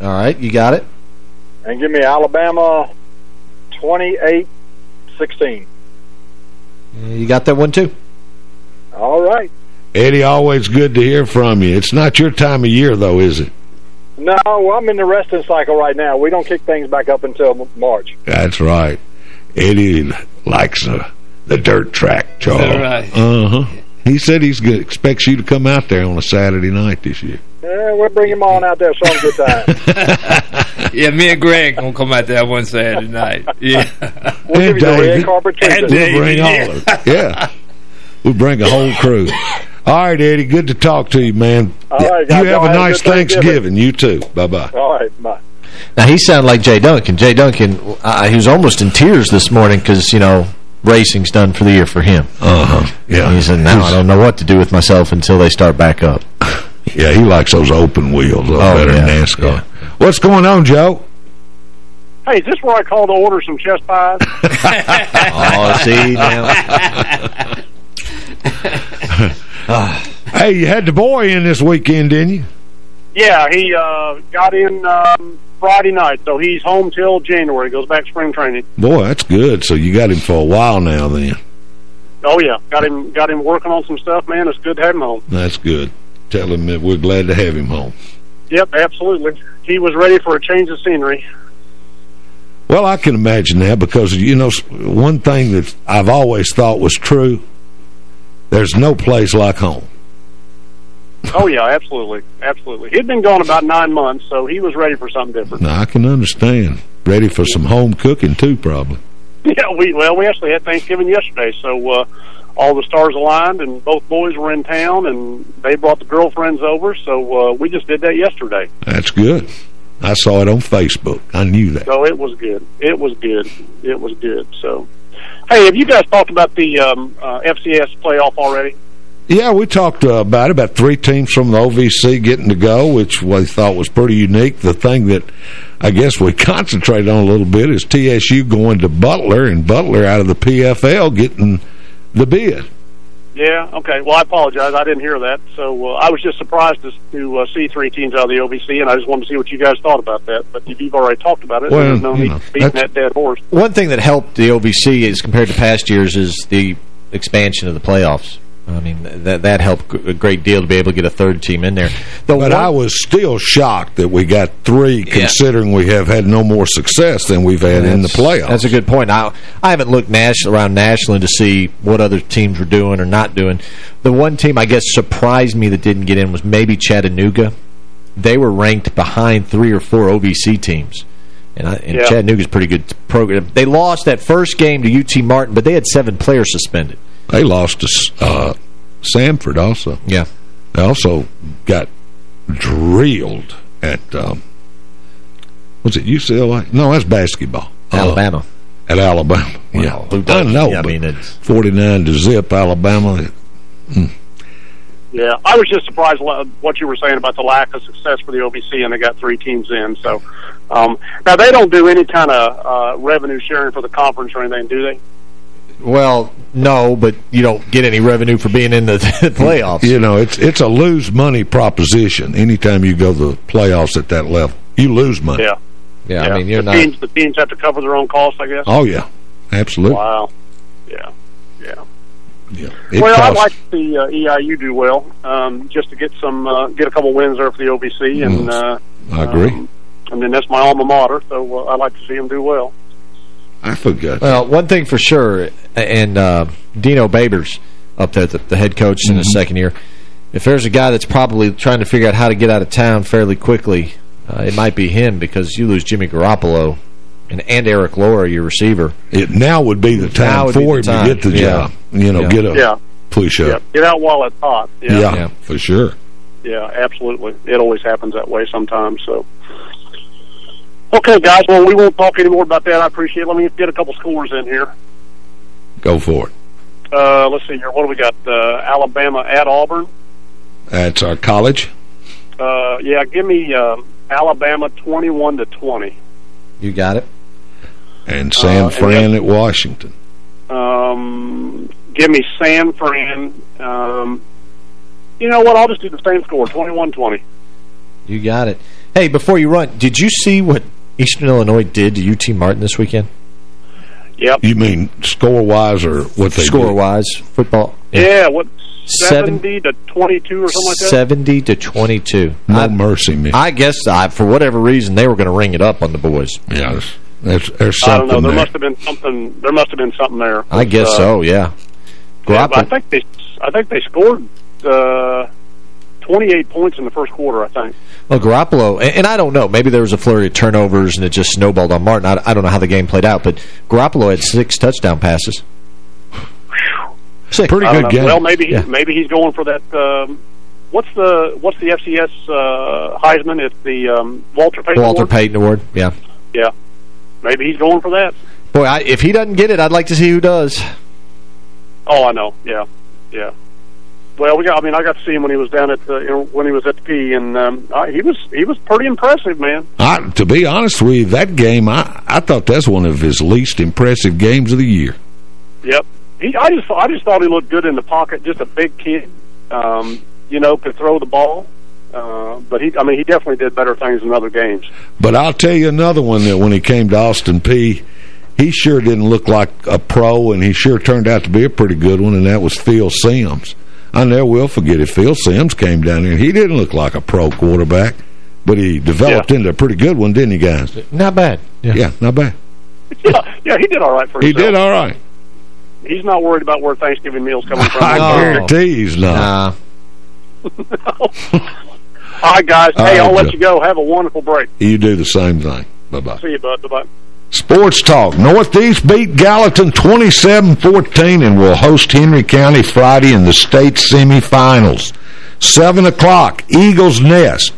All right, you got it. and give me Alabama 28-16. You got that one too. All right. Eddie, always good to hear from you. It's not your time of year, though, is it? No, well, I'm in the resting cycle right now. We don't kick things back up until March. That's right. Eddie likes uh, the dirt track, Charles. Is right? Uh-huh. He said he expects you to come out there on a Saturday night this year. Yeah, we'll bring him on out there, show him a good time. yeah, me and Greg going to come out there one Saturday night. Yeah. We'll give you the David. red. We'll bring all of it. Yeah. We'll bring a whole crew. All right, Eddie, good to talk to you, man. All right, you guys, have y'all a have a nice good Thanksgiving. Thanksgiving. You too. Bye-bye. All right, bye. Now, he sounded like Jay Duncan. Jay Duncan, uh, he was almost in tears this morning because, you know, racing's done for the year for him. Uh-huh. Yeah. He said, now I don't know what to do with myself until they start back up. Yeah, he likes those open wheels oh, better yeah, than NASCAR. What's going on, Joe? Hey, is this where I call to order some chest pies? oh, see, now. hey, you had the boy in this weekend, didn't you? yeah, he uh, got in um, Friday night, so he's home till January. Goes back spring training. Boy, that's good. So you got him for a while now then. Oh yeah, got him got him working on some stuff, man. It's good to have him home. That's good. Tell him that we're glad to have him home. Yep, absolutely. He was ready for a change of scenery. Well, I can imagine that because, you know, one thing that I've always thought was true, there's no place like home. Oh yeah, absolutely, absolutely. He'd been gone about nine months, so he was ready for something different. Now, I can understand. Ready for some home cooking, too, probably. Yeah, we well, we actually had Thanksgiving yesterday, so uh, all the stars aligned, and both boys were in town, and they brought the girlfriends over, so uh, we just did that yesterday. That's good. I saw it on Facebook. I knew that. So it was good. It was good. It was good. So, hey, have you guys talked about the um, uh, FCS playoff already? Yeah, we talked uh, about it, about three teams from the OVC getting to go, which we thought was pretty unique. The thing that I guess we concentrated on a little bit is TSU going to Butler, and Butler out of the PFL getting the bid. Yeah, okay. Well, I apologize. I didn't hear that. So uh, I was just surprised to, to uh, see three teams out of the OVC, and I just wanted to see what you guys thought about that. But if you've already talked about it, Well, there's no need know, beating that dead horse. One thing that helped the OVC is compared to past years is the expansion of the playoffs. I mean, that that helped a great deal to be able to get a third team in there. The but one- I was still shocked that we got three, Yeah. considering we have had no more success than we've had in the playoffs. That's a good point. I I haven't looked national around nationally to see what other teams were doing or not doing. The one team I guess surprised me that didn't get in was maybe Chattanooga. They were ranked behind three or four OVC teams. And, I, and Yeah. Chattanooga's a pretty good program. They lost that first game to UT Martin, but they had seven players suspended. They lost to uh, Samford also. Yeah. They also got drilled at, um, was it UCLA? No, that's basketball. Uh, Alabama. at Alabama. yeah. who I doesn't? know, Yeah, I mean, it's- 49 to zip Alabama. Hmm. Yeah, I was just surprised what you were saying about the lack of success for the OVC, and they got three teams in. So um, now they don't do any kind of uh, revenue sharing for the conference or anything, do they? Well, no, but you don't get any revenue for being in the playoffs. You know, it's it's a lose money proposition. Anytime you go to the playoffs at that level, you lose money. Yeah. Yeah, I mean, you're the not... teams. The teams have to cover their own costs, I guess. Oh, yeah. Absolutely. Wow. Yeah. Yeah. Yeah. It well, I'd like to see uh, EIU do well, um, just to get some, uh, get a couple wins there for the OVC, and uh, I agree. um, and then that's my alma mater, so uh, I'd like to see them do well. I forgot. Well, one thing for sure, and uh, Dino Babers up there, the, the head coach in his Mm-hmm. second year, if there's a guy that's probably trying to figure out how to get out of town fairly quickly, uh, it might be him because you lose Jimmy Garoppolo and, and Erik Lora, your receiver. It now would be the time for him time. to get the Yeah. job. You know, Yeah. get a Yeah. push Yeah, up. get out while it's hot. Yeah, Yeah. for sure. Yeah, absolutely. It always happens that way sometimes. So, okay, guys. Well, we won't talk anymore about that. I appreciate. it. Let me get a couple scores in here. Go for it. Uh, let's see here. What do we got? Uh, Alabama at Auburn. That's our college. Uh, yeah, give me um, Alabama twenty-one to twenty. You got it. And San Uh, and Fran at Washington. Um, give me San Fran. Um, you know what? I'll just do the same score, 21-20. You got it. Hey, before you run, did you see what Eastern Illinois did to UT Martin this weekend? Yep. You mean score-wise or what they Score-wise, football? Yeah, what? 70 to 22 or something like that? 70 to 22. No I, mercy, me. I guess I, for whatever reason they were going to ring it up on the boys. Yeah, there's, there's, there's I don't something know. There there. must have been something. There must have been something there. I guess Uh, so. Yeah. Yeah, I think they. I think they scored uh, 28 points in the first quarter. I think. Well, Garoppolo, and, and I don't know, maybe there was a flurry of turnovers and it just snowballed on Martin. I, I don't know how the game played out, but Garoppolo had six touchdown passes. Six. Pretty good game. Well, maybe Yeah. maybe he's going for that. Um, what's the what's the FCS uh, Heisman? It's the um, Walter Payton. Walter Award? Payton Award, yeah. Yeah, maybe he's going for that. Boy, I, if he doesn't get it, I'd like to see who does. Oh, I know. Yeah, yeah. Well, we got. I mean, I got to see him when he was down at the when he was at the Peay, and um, I, he was he was pretty impressive, man. I, to be honest with you, that game, I, I thought that's one of his least impressive games of the year. Yep. He, I just I just thought he looked good in the pocket. Just a big kid, um, you know, could throw the ball. Uh, but he, I mean, he definitely did better things in other games. But I'll tell you another one that when he came to Austin Peay, he sure didn't look like a pro, and he sure turned out to be a pretty good one, and that was Phil Simms. I never will forget it. Phil Simms came down here. and he didn't look like a pro quarterback, but he developed into a pretty good one, didn't he, guys? Not bad. Yeah, not bad. yeah, yeah, he did all right for He himself. did all right. He's not worried about where Thanksgiving meal's coming from. I guarantee he's not. all right, guys. Hey, right, I'll let Joe. you go. Have a wonderful break. You do the same thing. Bye-bye. See you, bud. Bye-bye. Sports Talk. Northeast beat Gallatin 27-14 and will host Henry County Friday in the state semifinals. 7 o'clock, Eagles Nest.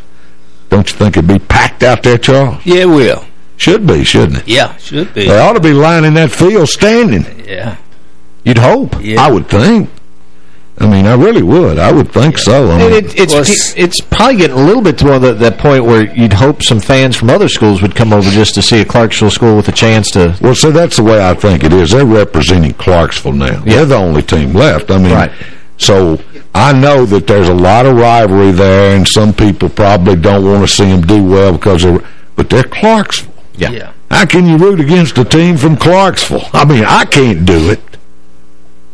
Don't you think it'd be packed out there, Charles? Yeah, it will. Should be, shouldn't it? Yeah, should be. They ought to be lining that field standing. Yeah. You'd hope. Yeah. I would think. I mean, I really would. I would think so. I mean, And it, it's it's probably getting a little bit to the, that point where you'd hope some fans from other schools would come over just to see a Clarksville school with a chance to... Well, so that's the way I think it is. They're representing Clarksville now. Yeah. They're the only team left. I mean, Right. so I know that there's a lot of rivalry there, and some people probably don't want to see them do well because they're, but they're Clarksville. Yeah. Yeah. How can you root against a team from Clarksville? I mean, I can't do it.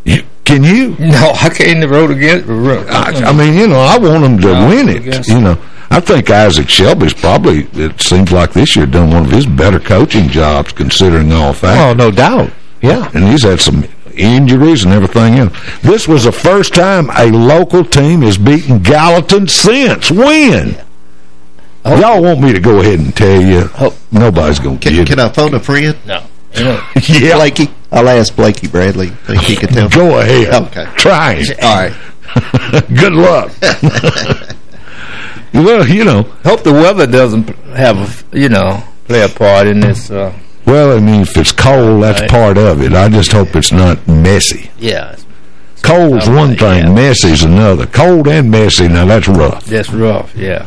You, can you? No, I can't road against. I, I mean, you know, I want them to No, win it. You know, I think Isaac Shelby's probably, it seems like this year, done one of his better coaching jobs considering all factors. Oh, no doubt. Yeah. And he's had some injuries and everything else. This was the first time a local team has beaten Gallatin since. When? Oh. Y'all want me to go ahead and tell you? Oh. Nobody's going to Can, get can it. I phone a friend? No. Yeah. Blakey? I'll ask Blakey Bradley. Think he can tell me? Go ahead. Okay. Try it. All right. Good luck. well, you know. Hope the weather doesn't have, a, you know, play a part in this. Uh, Well, I mean, if it's cold, that's Right. part of it. I just hope it's not messy. yeah, Cold's Oh, one thing, yeah. messy's another. Cold and messy, now that's rough. that's rough. Yeah.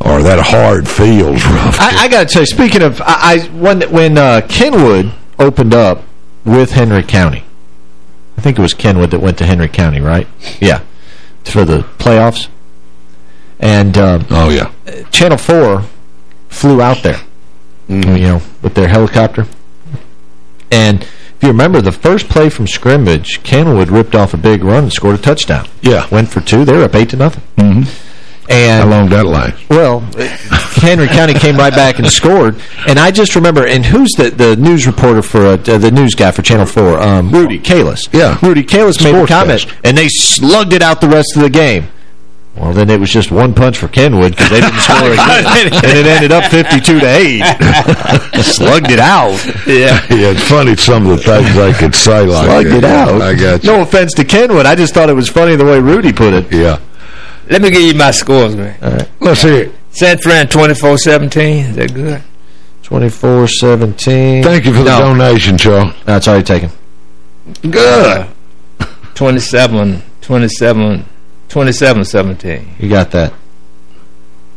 Or that hard feels rough. I, I got to tell you, speaking of, I, I when when uh, Kenwood opened up with Henry County, I think it was Kenwood that went to Henry County, right? Yeah, for the playoffs. And um, oh yeah, Channel Four flew out there, Mm-hmm. you know, with their helicopter. And if you remember, the first play from scrimmage, Kenwood ripped off a big run and scored a touchdown. Yeah. Went for two. They were up eight to nothing. Mhm. And How long that last? Well, Henry County came right back and scored. And I just remember, and who's the, the news reporter for, uh, the news guy for Channel 4? Um, Rudy Kalis. Yeah. Rudy Kalis made a comment, Sportscaster. and they slugged it out the rest of the game. Well, then it was just one punch for Kenwood because they didn't score again. and it ended up 52 to 8. Slugged it out. Yeah. Yeah, it's funny some of the things I could say like Slugged that. it out. I got you. No offense to Kenwood. I just thought it was funny the way Rudy put it. Yeah. Let me give you my scores, man. All right. Let's hear it. San Fran 24-17. Is that good? 24-17. Thank you for the No. donation, Charles. That's already taken. Good. 27, 27, 27-17. You got that.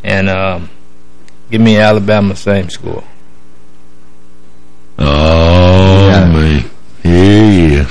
And um, give me Alabama same score. Oh, Yeah. me. Here he is.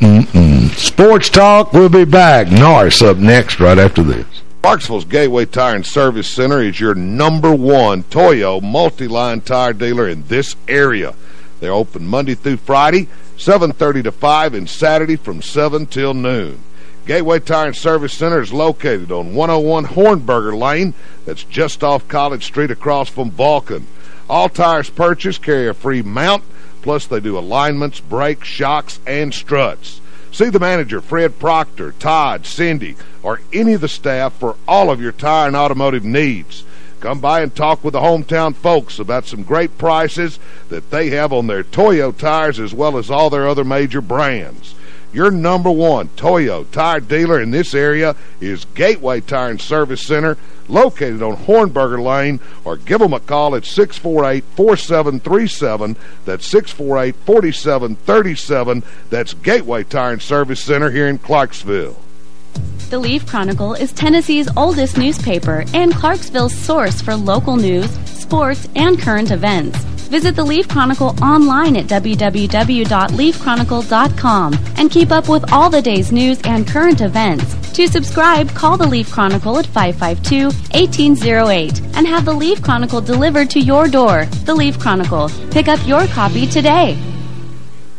Mm-mm-mm. Sports Talk, we'll be back. Norris up next right after this. Clarksville's Gateway Tire and Service Center is your number one Toyo multi-line tire dealer in this area. They're open Monday through Friday, 7.30 to 5, and Saturday from 7 till noon. Gateway Tire and Service Center is located on 101 Hornberger Lane. That's just off College Street across from Vulcan. All tires purchased carry a free mount, plus they do alignments, brakes, shocks, and struts. See the manager, Fred Proctor, Todd, Cindy, or any of the staff for all of your tire and automotive needs. Come by and talk with the hometown folks about some great prices that they have on their Toyo tires as well as all their other major brands. Your number one Toyo tire dealer in this area is Gateway Tire and Service Center, located on Hornberger Lane, or give them a call at 648-4737. That's 648-4737. That's Gateway Tire and Service Center here in Clarksville. The Leaf Chronicle is Tennessee's oldest newspaper and Clarksville's source for local news, sports, and current events. Visit the Leaf Chronicle online at www.leafchronicle.com and keep up with all the day's news and current events. To subscribe, call the Leaf Chronicle at 552-1808 and have the Leaf Chronicle delivered to your door. The Leaf Chronicle. Pick up your copy today.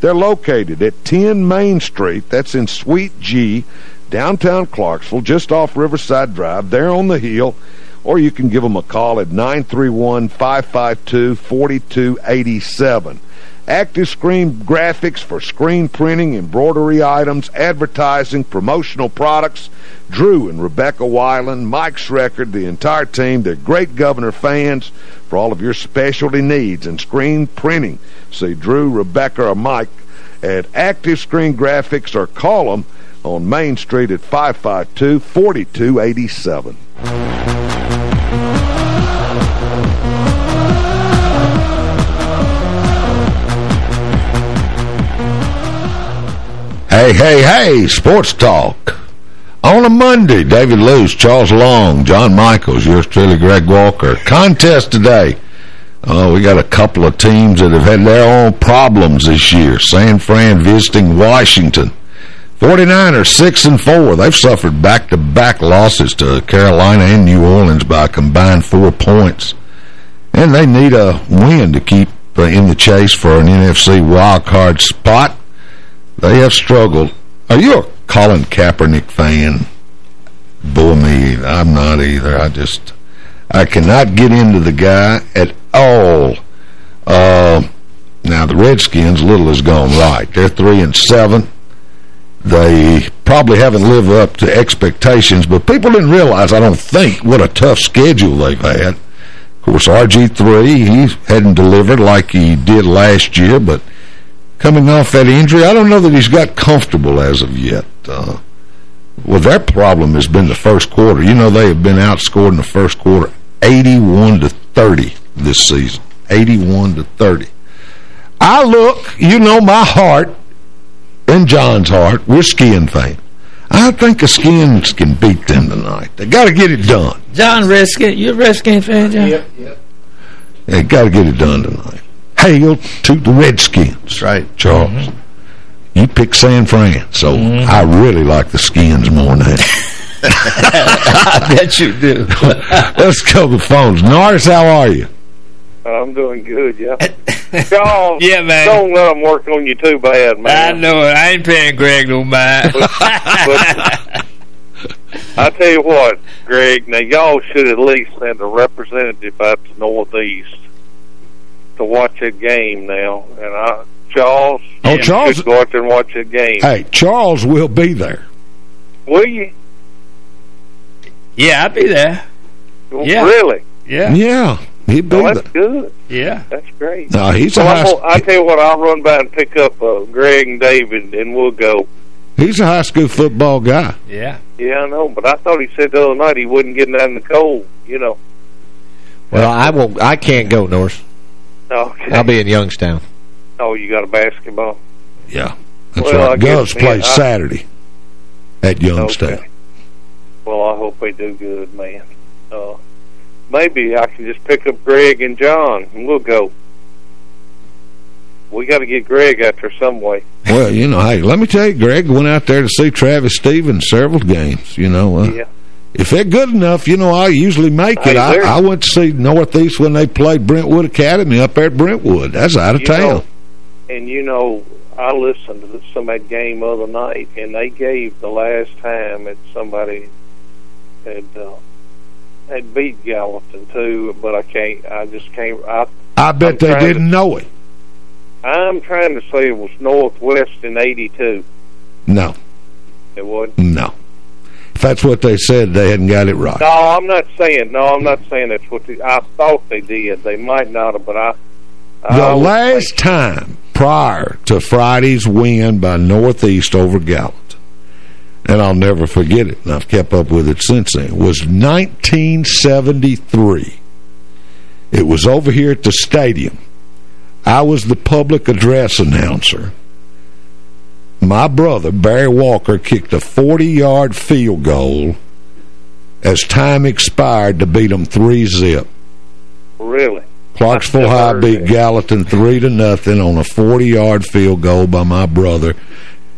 They're located at 10 Main Street, that's in Suite G, downtown Clarksville, just off Riverside Drive, there on the hill, or you can give them a call at 931-552-4287. Active Screen Graphics for screen printing, embroidery items, advertising, promotional products. Drew and Rebecca Weiland, Mike Schreckard, the entire team, they're great Governor fans for all of your specialty needs and screen printing. See Drew, Rebecca, or Mike at Active Screen Graphics or call them on Main Street at 552-4287. Hey, hey, hey, Sports Talk. On a Monday, David Luce, Charles Long, John Michaels, yours truly, Greg Walker. Contest today. Oh, we got a couple of teams that have had their own problems this year. San Fran visiting Washington. 49ers 6 and 4. They've suffered back-to-back losses to Carolina and New Orleans by combined four points. And they need a win to keep uh, in the chase for an NFC wildcard spot. They have struggled. Are you a Colin Kaepernick fan? Boy, me, I'm not either. I just, I cannot get into the guy at all. Uh, now, the Redskins, little has gone right. They're 3 and seven. They probably haven't lived up to expectations, but people didn't realize, I don't think, what a tough schedule they've had. Of course, RG3, he hadn't delivered like he did last year, but coming off that injury, I don't know that he's got comfortable as of yet. Uh, well, their problem has been the first quarter. You know, they have been outscored in the first quarter 81 to 30 this season. 81 to 30. I look, you know my heart and John's heart, we're skiing fans. I think the Skins can beat them tonight. They got to get it done. John Redskins, you a Redskins fan, John? Yep, yep. They got to get it done tonight. Hail to the Redskins. That's right. Charles. Mm -hmm. You pick San Fran, so mm -hmm. I really like the Skins more than that. I bet you do. Let's go to the phones. Norris, how are you? I'm doing good, yeah. Y'all, yeah, man. don't let them work on you too bad, man. I know it. I ain't paying Greg no mind. but, but I tell you what, Greg, now y'all should at least send a representative out to Northeast to watch a game now. And I, Charles, oh, Charles, go out there and watch a game. Hey, Charles will be there. Will you? Yeah, I'll be there. Yeah. Really? Yeah. Yeah. He'd be oh, that's good. Yeah. That's great. No, he's well, a high I tell you what, I'll run by and pick up uh, Greg and David, and we'll go. He's a high school football guy. Yeah. Yeah, I know, but I thought he said the other night he wasn't getting out in the cold, you know. Well, I won't. I can't go, North. Okay. I'll be in Youngstown. Oh, you got a basketball? Yeah. That's well, right. Govs play Saturday at Youngstown. Okay. Well, I hope they do good, man. Uh, maybe I can just pick up Greg and John, and we'll go. We got to get Greg out there some way. Well, you know, hey, let me tell you, Greg went out there to see Travis Stevens several games, you know. Uh, yeah. If they're good enough, you know, I usually make it. I, I, went to see Northeast when they played Brentwood Academy up there at Brentwood. That's out of you town. Know, and, you know, I listened to some that game other night, and they gave the last time that somebody had uh, had beat Gallatin, too, but I can't, I just can't. I, I bet I'm they didn't to, know it. I'm trying to say it was Northwest in 82. No. It was No. If that's what they said, they hadn't got it right. No, I'm not saying. No, I'm not saying that's what they, I thought they did. They might not have, but I. I the last time prior to Friday's win by Northeast over Gallatin, and I'll never forget it, and I've kept up with it since then, was 1973. It was over here at the stadium. I was the public address announcer my brother, Barry Walker, kicked a 40-yard field goal as time expired to beat them 3-zip. Really? Clarksville High beat that. Gallatin 3 to nothing on a 40-yard field goal by my brother,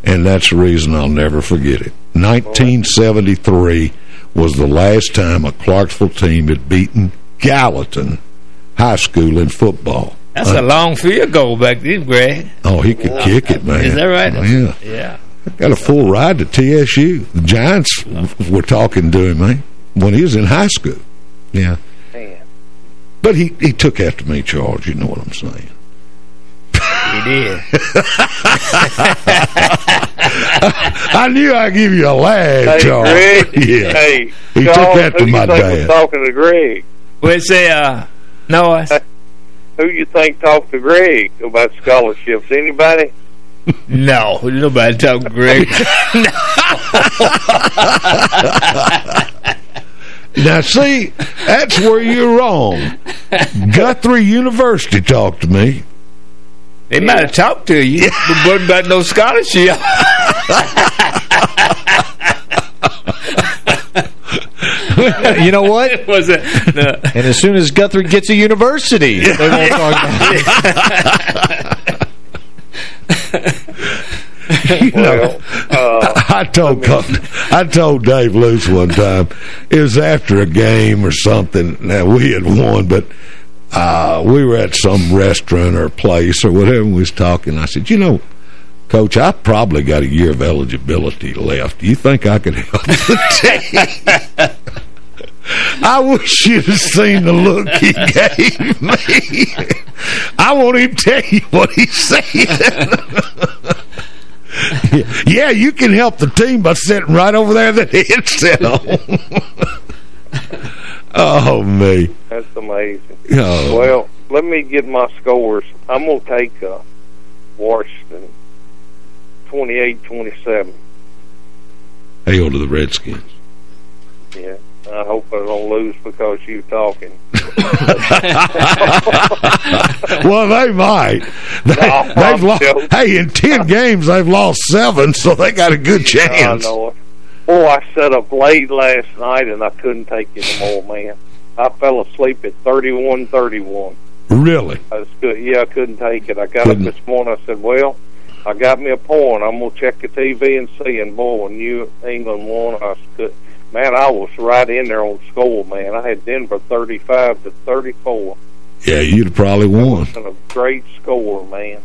and that's the reason I'll never forget it. 1973 was the last time a Clarksville team had beaten Gallatin High School in football. That's uh, a long field goal back then, Greg. Oh, he could kick it, man. Is that right? Oh, yeah. Yeah. Got a full ride to TSU. The Giants were talking to him, man, when he was in high school. Yeah. Man. But he, he took after me, Charles. You know what I'm saying. He did. I knew I'd give you a laugh, hey, Charles. Greg, yeah. Hey, he Charles, took after who my dad. Talking to Greg. Well, say, uh, Noah. Who you think talked to Greg about scholarships? Anybody? No, nobody talked to Greg. now, see, that's where you're wrong. Guthrie University talked to me. They might have talked to you, but wasn't about no scholarship. you know what? Was it? No. And as soon as Guthrie gets a university, they won't talk about you know, uh, I told I, mean, I told Dave Luce one time it was after a game or something. Now we had won, but uh, we were at some restaurant or place or whatever. And we was talking. I said, you know, Coach, I probably got a year of eligibility left. Do you think I could help the team? I wish you'd have seen the look he gave me. I won't even tell you what he said. yeah, you can help the team by sitting right over there that headset on. oh, me. That's amazing. Oh. Well, let me get my scores. I'm going to take uh, Washington 28-27. Hail to the Redskins. Yeah. I hope I don't lose because you're talking. well, they might. They, no, have lost. Hey, in ten games, they've lost seven, so they got a good chance. I know it. Boy, I sat up late last night and I couldn't take it anymore, man. I fell asleep at thirty-one thirty-one. Really? I was good. Yeah, I couldn't take it. I got Couldn't. up this morning. I said, "Well, I got me a point. I'm gonna check the TV and see." And boy, when New England won, I was good. Man, I was right in there on score. Man, I had Denver thirty-five to thirty-four. Yeah, you'd probably won. And a great score, man.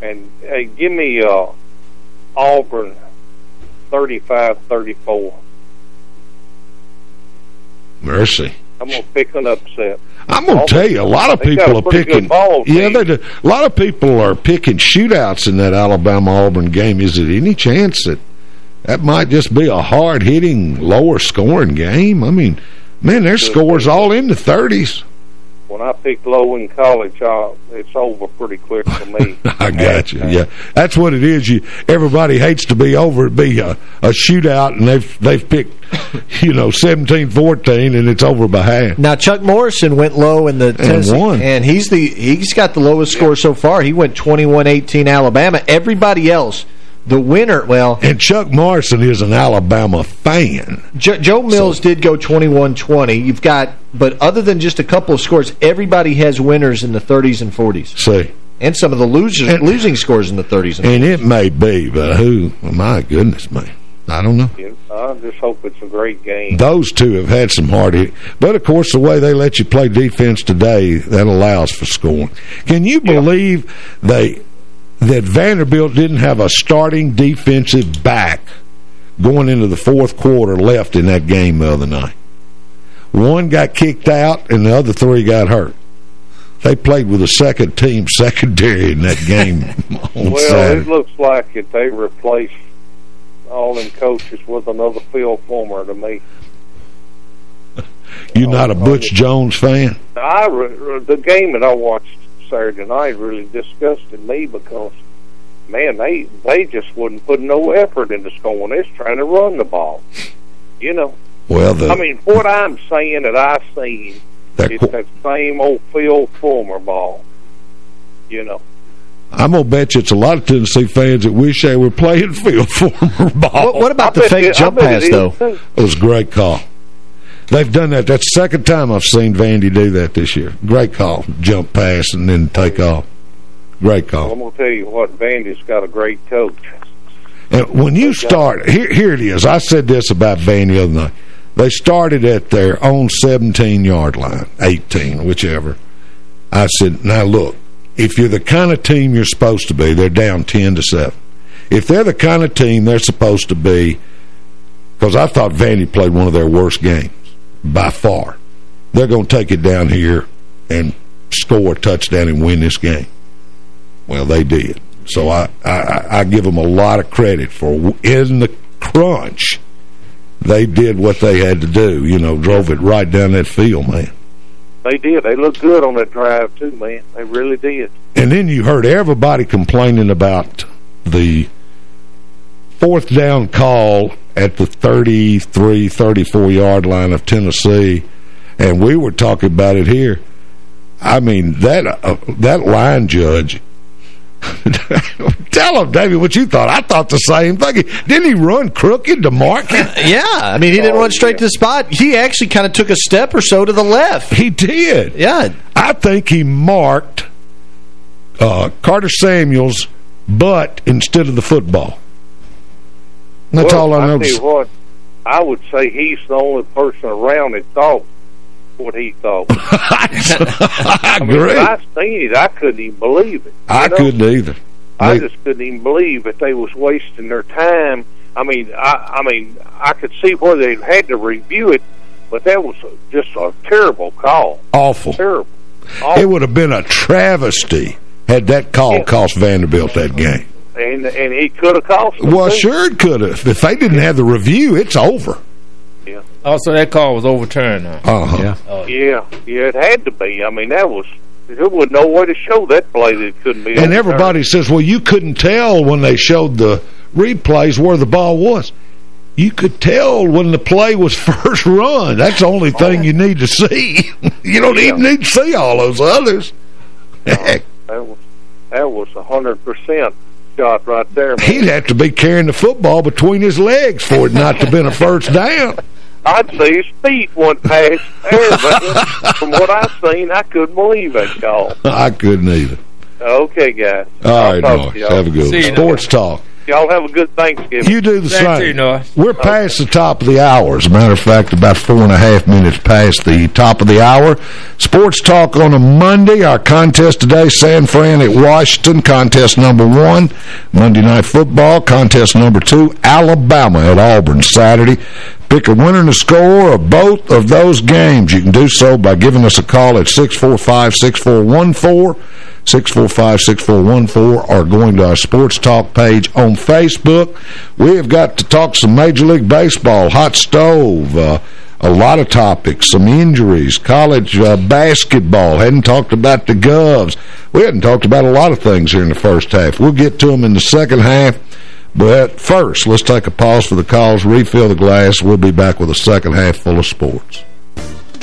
And hey, give me uh, Auburn 35-34. Mercy. I'm gonna pick an upset. I'm going to tell you, a lot of people are picking. Yeah, they do. A lot of people are picking shootouts in that Alabama Auburn game. Is it any chance that that might just be a hard hitting, lower scoring game? I mean, man, their scores all in the 30s. When I pick low in college, uh, it's over pretty quick for me. I got you. Yeah, that's what it is. You everybody hates to be over it be a, a shootout, and they've they've picked you know 17-14, and it's over by half. Now Chuck Morrison went low in the Tennessee, won. and he's the he's got the lowest score so far. He went 21-18 Alabama. Everybody else, the winner, well, And Chuck Morrison is an Alabama fan. Jo Joe Mills did go 21-20. You've got, but other than just a couple of scores, everybody has winners in the 30s and 40s. See. And some of the losers, losing scores in the 30s and 40s. And it may be, but who? My goodness, man. I don't know. I just hope it's a great game. Those two have had some hard hit. But, of course, the way they let you play defense today, that allows for scoring. Can you believe they that Vanderbilt didn't have a starting defensive back going into the fourth quarter left in that game the other night? One got kicked out, and the other three got hurt. They played with a second team secondary in that game well, Saturday. it looks like it. They replaced all them coaches with another Phil Fulmer to me. You're not a uh, Butch Jones fan? I the game that I watched Saturday night really disgusted me because, man, they they just wouldn't put no effort into scoring. They're trying to run the ball. You know, Well, the, I mean, what I'm saying that I've seen That is that same old Phil Fulmer ball. You know, I'm going to bet you it's a lot of Tennessee fans that wish they were playing Phil Fulmer ball. What, what about the fake jump pass, though? It was a great call. They've done that. That's the second time I've seen Vandy do that this year. Great call. Jump pass and then take off. Great call. I'm gonna tell you what, Vandy's got a great coach. And when you start, here, here it is. I said this about Vandy the other night. They started at their own 17-yard line, 18, whichever. I said, now look, if you're the kind of team you're supposed to be, they're down 10 to 7. If they're the kind of team they're supposed to be, because I thought Vandy played one of their worst games by far, they're going to take it down here and score a touchdown and win this game. Well, they did. So I, I, I give them a lot of credit for in the crunch, they did what they had to do. You know, drove it right down that field, man. They did. They looked good on that drive too, man. They really did. And then you heard everybody complaining about the fourth down call at the 33, 34-yard line of Tennessee, and we were talking about it here. I mean, that uh, that line judge, tell him, David, what you thought. I thought the same thing. Didn't he run crooked to mark it? Yeah, I mean, he didn't run straight to the spot. He actually kind of took a step or so to the left. He did. Yeah. I think he marked uh, Carta-Samuels' butt instead of the football. That's well, all I tell noticed. you what, I would say he's the only person around that thought what he thought. I I mean, agree. I seen it, I couldn't even believe it. I know? couldn't either. I They- just couldn't even believe that they was wasting their time. I mean, I, I mean, I could see where they had to review it, but that was just a terrible call. awful. Terrible. It would have been a travesty had that call cost Vanderbilt that game. And and he could have cost them. Well, too. sure it could have. If they didn't have the review, it's over. Oh, so that call was overturned now. Uh-huh. Oh, Yeah, yeah, it had to be. I mean, that was there was no way to show that play that it couldn't be. And overturned. everybody says, well, you couldn't tell when they showed the replays where the ball was. You could tell when the play was first run. That's the only thing you need to see. you don't even need to see all those others. Heck. that was that was a hundred percent. Shot right there, man. He'd have to be carrying the football between his legs for it not to have been a first down. I'd say his feet went past there, but from what I've seen, I couldn't believe that call. I couldn't either. Okay, guys. All I'll right, Norris. Have a good one. Sports Talk. Y'all have a good Thanksgiving. You do the same. We're past the top of the hour. As a matter of fact, about four and a half minutes past the top of the hour. Sports Talk on a Monday. Our contest today, San Fran at Washington. Contest number one, Monday Night Football. Contest number two, Alabama at Auburn Saturday. Pick a winner and a score of both of those games. You can do so by giving us a call at 645-6414. 645-6414 or going to our Sports Talk page on Facebook. We have got to talk some Major League Baseball, hot stove, uh, a lot of topics, some injuries, college uh, basketball. Hadn't talked about the Govs. We hadn't talked about a lot of things here in the first half. We'll get to them in the second half. But first, let's take a pause for the calls, refill the glass. We'll be back with a second half full of sports.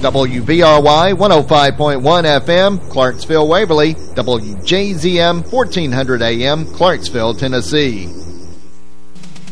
WVRY 105.1 FM, Clarksville, Waverly, WJZM 1400 AM, Clarksville, Tennessee.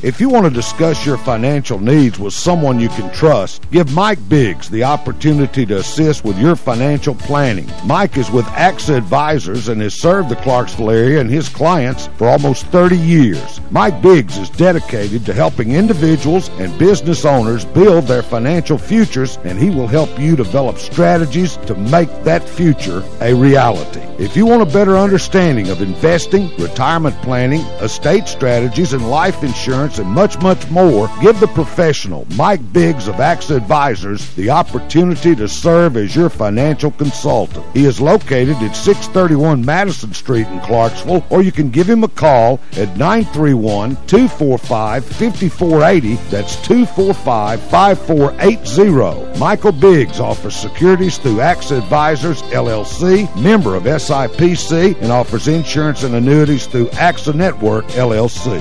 If you want to discuss your financial needs with someone you can trust, give Mike Biggs the opportunity to assist with your financial planning. Mike is with AXA Advisors and has served the Clarksville area and his clients for almost 30 years. Mike Biggs is dedicated to helping individuals and business owners build their financial futures, and he will help you develop strategies to make that future a reality. If you want a better understanding of investing, retirement planning, estate strategies, and life insurance, and much, much more, give the professional, Mike Biggs of AXA Advisors, the opportunity to serve as your financial consultant. He is located at 631 Madison Street in Clarksville, or you can give him a call at 931-245-5480. That's 245-5480. Michael Biggs offers securities through AXA Advisors, LLC, member of SIPC, and offers insurance and annuities through AXA Network, LLC.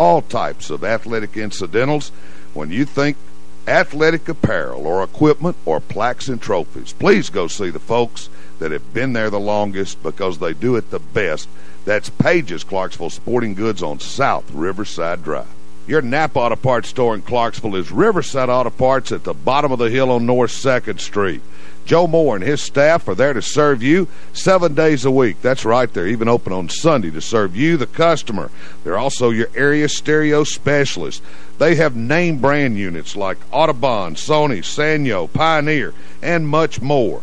all types of athletic incidentals. When you think athletic apparel or equipment or plaques and trophies, please go see the folks that have been there the longest because they do it the best. That's Pages Clarksville Sporting Goods on South Riverside Drive. Your Napa Auto Parts store in Clarksville is Riverside Auto Parts at the bottom of the hill on North 2nd Street. Joe Moore and his staff are there to serve you seven days a week. That's right. They're even open on Sunday to serve you, the customer. They're also your area stereo specialist. They have name brand units like Audubon, Sony, Sanyo, Pioneer, and much more.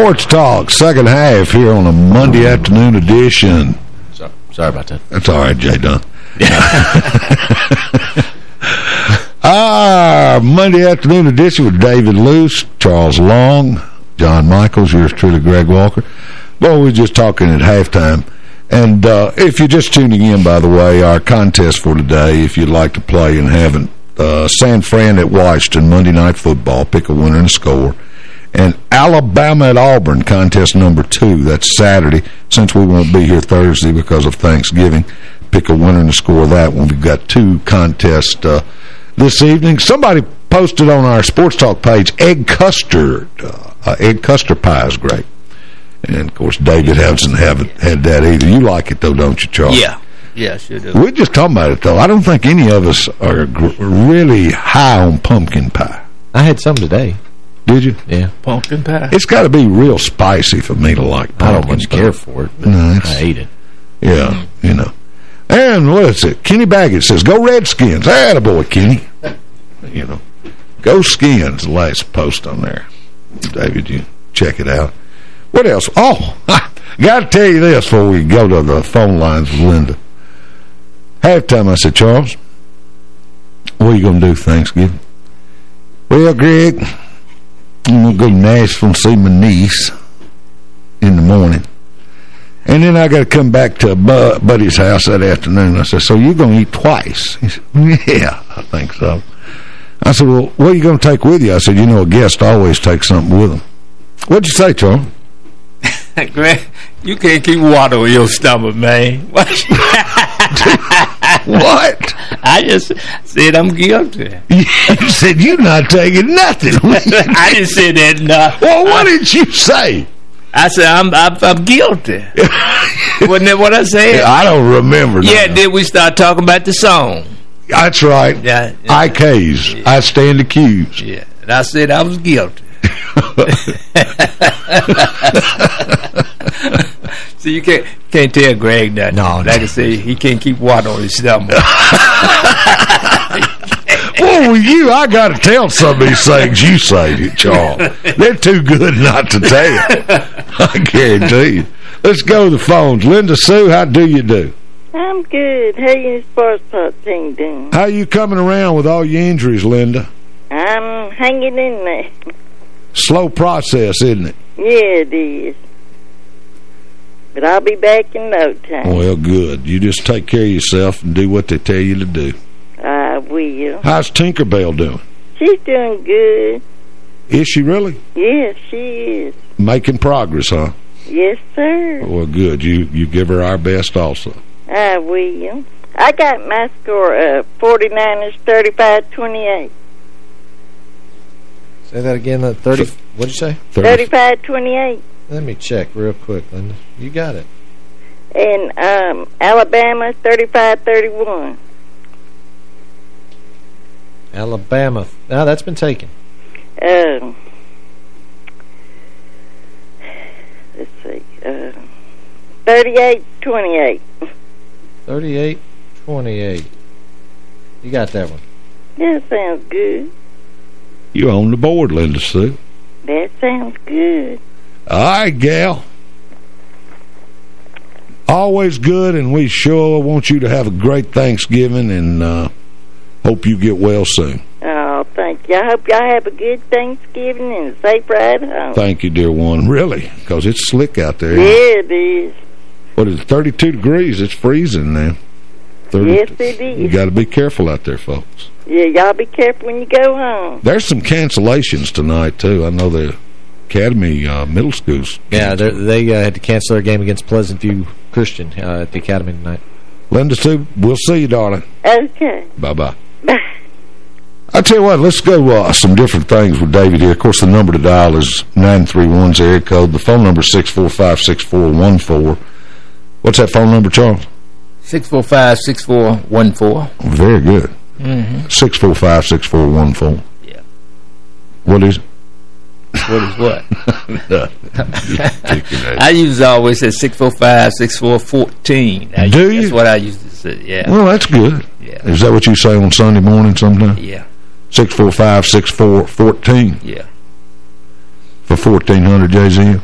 Sports Talk, second half here on a Monday afternoon edition. Sorry, sorry about that. That's all right, Jay Dunn. Our Monday afternoon edition with David Luce, Charles Long, John Michaels, yours truly, Greg Walker. Well, we are just talking at halftime. And uh, if you're just tuning in, by the way, our contest for today, if you'd like to play and haven't, uh, San Fran at Washington, Monday Night Football, pick a winner and score and Alabama at Auburn, contest number two. That's Saturday, since we won't be here Thursday because of Thanksgiving. Pick a winner and a score of that one. We've got two contests uh, this evening. Somebody posted on our Sports Talk page, egg custard. Uh, uh, egg custard pie is great. And, of course, David hasn't have had that either. You like it, though, don't you, Charles? Yeah. Yes, you do. We're just talking about it, though. I don't think any of us are really high on pumpkin pie. I had some today. Did you? Yeah. Pumpkin pie. It's got to be real spicy for me to like pumpkin I don't much care for it, no, I ate it. Yeah, you know. And what is it? Kenny Baggett says, go Redskins. Add a boy, Kenny. You know. Go Skins, the last post on there. David, you check it out. What else? Oh, got to tell you this before we go to the phone lines with Linda. Halftime, I said, Charles, What are you going to do Thanksgiving? Well, Greg, I'm going to go to Nashville and see my niece in the morning. And then I got to come back to a buddy's house that afternoon. I said, so you're going to eat twice? He said, yeah, I think so. I said, well, what are you going to take with you? I said, you know, a guest always takes something with them. What'd you say, Charles? Greg, you can't keep water in your stomach, man. what? I just said I'm guilty. You said you're not taking nothing. I didn't say that. No. Well, what did you say? I said I'm I'm, I'm guilty. Wasn't that what I said? I don't remember. Yeah, then we start talking about the song. That's right. Yeah, IKs. I stand accused. Yeah, and I said I was guilty. So you can't can't tell Greg that. No, like I say, he can't keep water on his stomach. well, with you, I got to tell some of these things you say, Charles. They're too good not to tell. I guarantee you. Let's go to the phones. Linda Sue, how do you do? I'm good. How you sports talk team doing? How you coming around with all your injuries, Linda? I'm hanging in there. Slow process, isn't it? Yeah, it is. But I'll be back in no time. Well, good. You just take care of yourself and do what they tell you to do. I will. How's Tinkerbell doing? She's doing good. Is she really? Yes, she is. Making progress, huh? Yes, sir. Well, good. You you give her our best also. I will. I got my score up, 49ers 35-28. Say that again. Uh, 30. what did you say? 35-28. Let me check real quick, Linda. You got it. And um, Alabama 35-31. Alabama. Now that's been taken. Um, let's see. Uh, 38-28. 38-28. You got that one. That sounds good. You on the board, Linda Sue. That sounds good. All right, gal. Always good, and we sure want you to have a great Thanksgiving, and uh, hope you get well soon. Oh, thank you. I hope y'all have a good Thanksgiving and a safe ride home. Thank you, dear one. Really, because it's slick out there. Yeah, it is. What is it, 32 degrees? It's freezing now. 30, Yes, it is. You got to be careful out there, folks. Yeah, y'all be careful when you go home. There's some cancellations tonight, too. I know the Academy uh, Middle Schools. Yeah, they're- uh, had to cancel their game against Pleasant View Christian uh, at the Academy tonight. Linda Sue, we'll see you, darling. Okay. Bye-bye. I tell you what, let's go uh, some different things with David here. Of course, the number to dial is 931's area code. The phone number is 645-6414. What's that phone number, Charles? 645-6414. Very good. Mhm. 645-6414. Yeah. What is it? What is what? I used to always say 645-6414. I- Do you? That's what I used to say, yeah. Well, that's good. Yeah. Is that what you say on Sunday morning sometime? Yeah. 645-6414 Yeah. for 1400 JZM?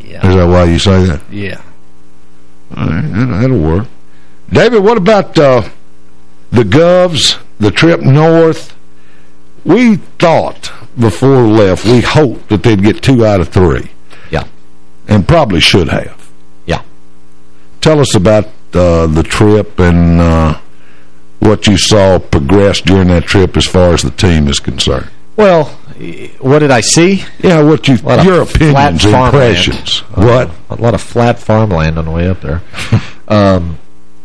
Yeah. Is that why you say that? Yeah. All right, that'll, that'll work. David, what about uh, the Govs, the trip north? We thought before left, we hoped that they'd get two out of three. Yeah. And probably should have. Yeah. Tell us about uh, the trip and uh, what you saw progress during that trip as far as the team is concerned. Well, what did I see? Yeah, what you, your opinions, farmland. impressions. Uh, What? A lot of flat farmland on the way up there. um,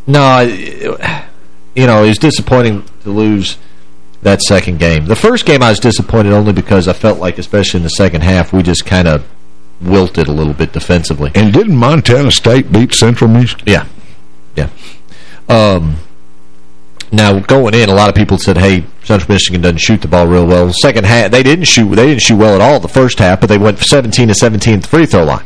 no, you know, it was disappointing to lose that second game. The first game I was disappointed only because I felt like, especially in the second half, we just kind of wilted a little bit defensively. And didn't Montana State beat Central Michigan? Yeah. Yeah. Um, now going in, a lot of people said, "Hey, Central Michigan doesn't shoot the ball real well." Second half, they didn't shoot. They didn't shoot well at all the first half, but they went 17 to 17 at the free throw line.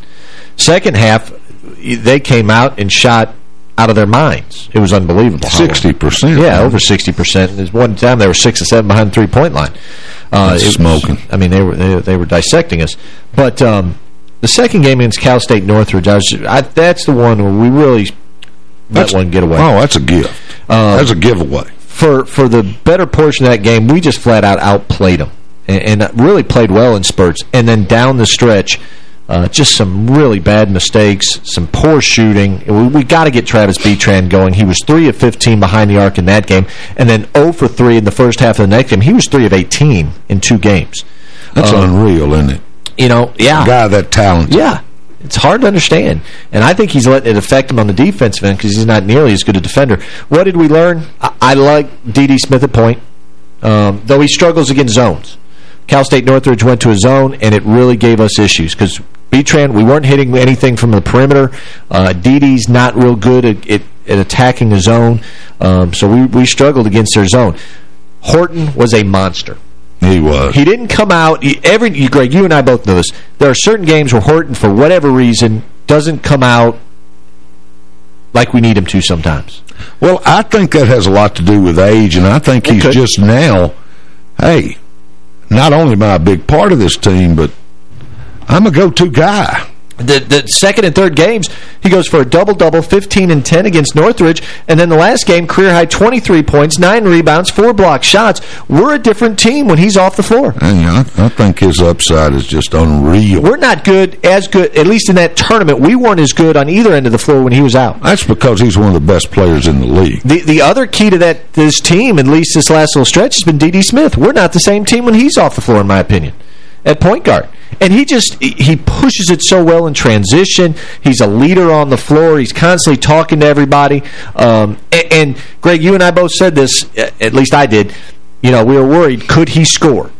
Second half, they came out and shot out of their minds. It was unbelievable. 60%. Yeah, over 60%. There's one time they were six or seven behind the three-point line. Uh, it was- smoking. I mean, they were they, they were dissecting us. But um, the second game against Cal State Northridge, I was, I, that's the one where we really let That's- one get away. Oh, that's a gift. Um, that's a giveaway. for for the better portion of that game, we just flat out outplayed them and, and really played well in spurts. And then down the stretch, uh, just some really bad mistakes, some poor shooting. We, we got to get Travis Betran going. He was 3 of 15 behind the arc in that game, and then 0 for 3 in the first half of the next game. He was 3 of 18 in two games. That's Uh, unreal, isn't it? You know, yeah. A guy that talented. Yeah. It's hard to understand. And I think he's letting it affect him on the defensive end because he's not nearly as good a defender. What did we learn? I, I like D.D. Smith at point, um, though he struggles against zones. Cal State Northridge went to a zone, and it really gave us issues because Betran, we weren't hitting anything from the perimeter. Uh, Didi's not real good at, at, at attacking the zone, um, so we, we struggled against their zone. Horton was a monster. He was. He didn't come out. He, every you, Greg, you and I both know this. There are certain games where Horton, for whatever reason, doesn't come out like we need him to sometimes. Well, I think that has a lot to do with age, and I think It he's could. just now, hey, not only am I a big part of this team, but I'm a go-to guy. The, the second and third games, he goes for a double-double, 15 and 10 against Northridge, and then the last game, career-high 23 points, 9 rebounds, 4 block shots. We're a different team when he's off the floor. And I, I think his upside is just unreal. We're not good, as good, at least in that tournament, we weren't as good on either end of the floor when he was out. That's because he's one of the best players in the league. The the other key to that this team, at least this last little stretch, has been D.D. Smith. We're not the same team when he's off the floor, in my opinion, at point guard. And he just he pushes it so well in transition. He's a leader on the floor. He's constantly talking to everybody. Um, and, and Greg, you and I both said this. At least I did. You know, we were worried. Could he score?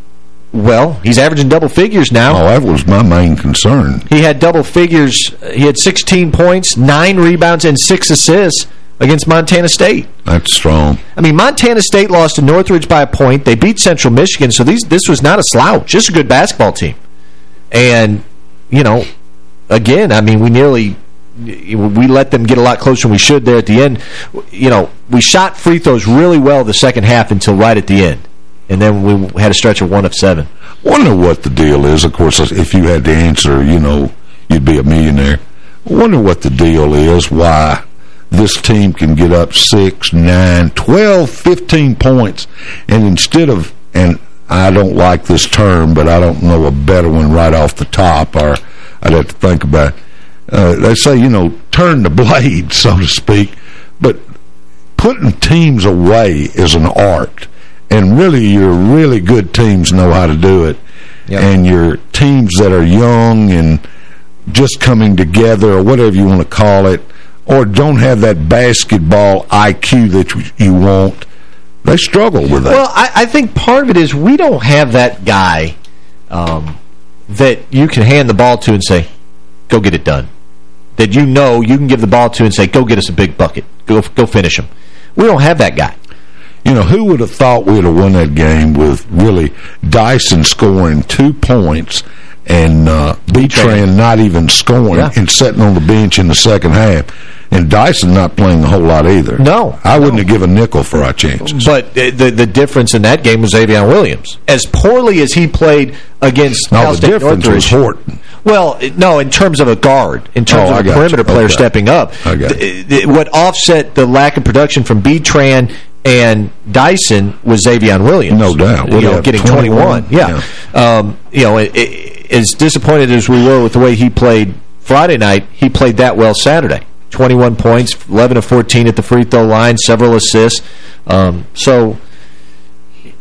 Well, he's averaging double figures now. Oh, that was my main concern. He had double figures. He had 16 points, 9 rebounds, and 6 assists against Montana State. That's strong. I mean, Montana State lost to Northridge by a point. They beat Central Michigan, so these this was not a slouch. Just a good basketball team. And, you know, again, I mean, we nearly we let them get a lot closer than we should there at the end. You know, we shot free throws really well the second half until right at the end. And then we had a stretch of one of seven. Wonder what the deal is. Of course, if you had the answer, you know, you'd be a millionaire. Wonder what the deal is, why this team can get up 6, 9, 12, 15 points, and instead of, and I don't like this term, but I don't know a better one right off the top, or I'd have to think about it. Uh, they say, you know, turn the blade, so to speak, but putting teams away is an art. And really, your really good teams know how to do it. And your teams that are young and just coming together, or whatever you want to call it, or don't have that basketball IQ that you- want, they struggle with that. Well, I, I think part of it is we don't have that guy um, that you can hand the ball to and say, go get it done. That you know you can give the ball to and say, go get us a big bucket. Go, go finish him. We don't have that guy. You know, who would have thought we'd have won that game with really Dyson scoring two points and uh, Betran not even scoring Yeah. and sitting on the bench in the second half, and Dyson not playing a whole lot either. No. I wouldn't have given a nickel for our chances. But the the difference in that game was Xavion Williams. As poorly as he played against No, Cal the State difference was Horton. Well, no, in terms of a guard, in terms Oh, of a perimeter you. player Okay. stepping up. I got th- th- what offset the lack of production from Betran and Dyson was Xavion Williams. No doubt. You know, getting 21? 21. Yeah. Um, you know, it, it, as disappointed as we were with the way he played Friday night, he played that well Saturday. 21 points, 11 of 14 at the free throw line, several assists. Um, so,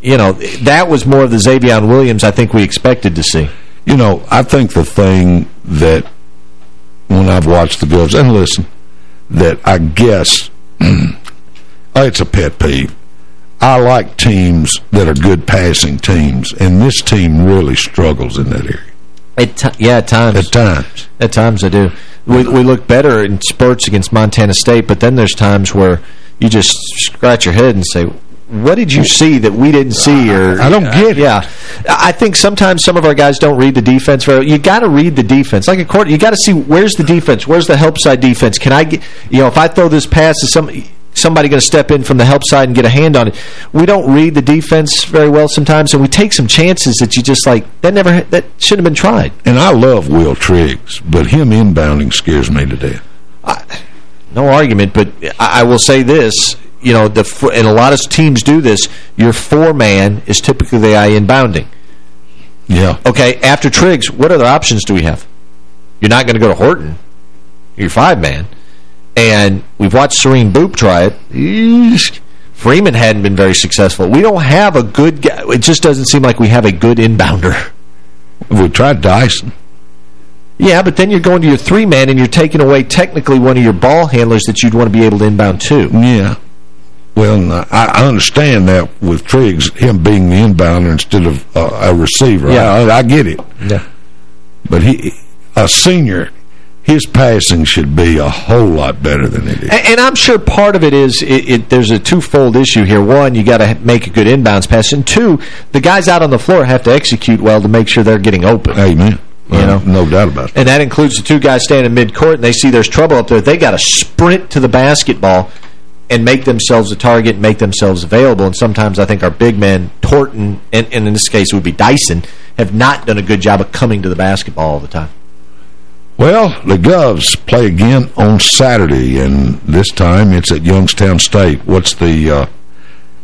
you know, that was more of the Xavion Williams I think we expected to see. You know, I think the thing that when I've watched the Govs, and listen, that I guess it's a pet peeve. I like teams that are good passing teams, and this team really struggles in that area. At yeah, at times. At times. At times I do. We, we look better in spurts against Montana State, but then there's times where you just scratch your head and say, what did you see that we didn't see? Or I don't get it. Yeah. I think sometimes some of our guys don't read the defense very You got to read the defense. Like a court, you got to see where's the defense? Where's the help side defense? Can I get, you know, if I throw this pass to some somebody going to step in from the help side and get a hand on it. We don't read the defense very well sometimes, and we take some chances that you just like, that never, that shouldn't have been tried. And I love Will Triggs, but him inbounding scares me to death. no argument, but I, I will say this. you know, the and a lot of teams do this, your four-man is typically the guy inbounding. Yeah. Okay, after Triggs, what other options do we have? You're not going to go to Horton. You're five-man. And we've watched Serene Boop try it. Eesh. Freeman hadn't been very successful. We don't have a good guy. It just doesn't seem like we have a good inbounder. We tried Dyson. Yeah, but then you're going to your three-man and you're taking away technically one of your ball handlers that you'd want to be able to inbound too. Yeah. Well, I, I understand that with Triggs, him being the inbounder instead of uh, a receiver. Yeah. I, I get it. Yeah. But he, a senior, his passing should be a whole lot better than it is. And, and I'm sure part of it is it, it, there's a twofold issue here. One, you got to make a good inbounds pass, and two, the guys out on the floor have to execute well to make sure they're getting open. Amen. You uh, know? no doubt about it. And that includes the two guys standing mid-court, and they see there's trouble up there. They got to sprint to the basketball and make themselves a target, make themselves available. And sometimes I think our big men, Horton, and, and in this case it would be Dyson, have not done a good job of coming to the basketball all the time. Well, the Govs play again on Saturday, and this time it's at Youngstown State. What's the uh,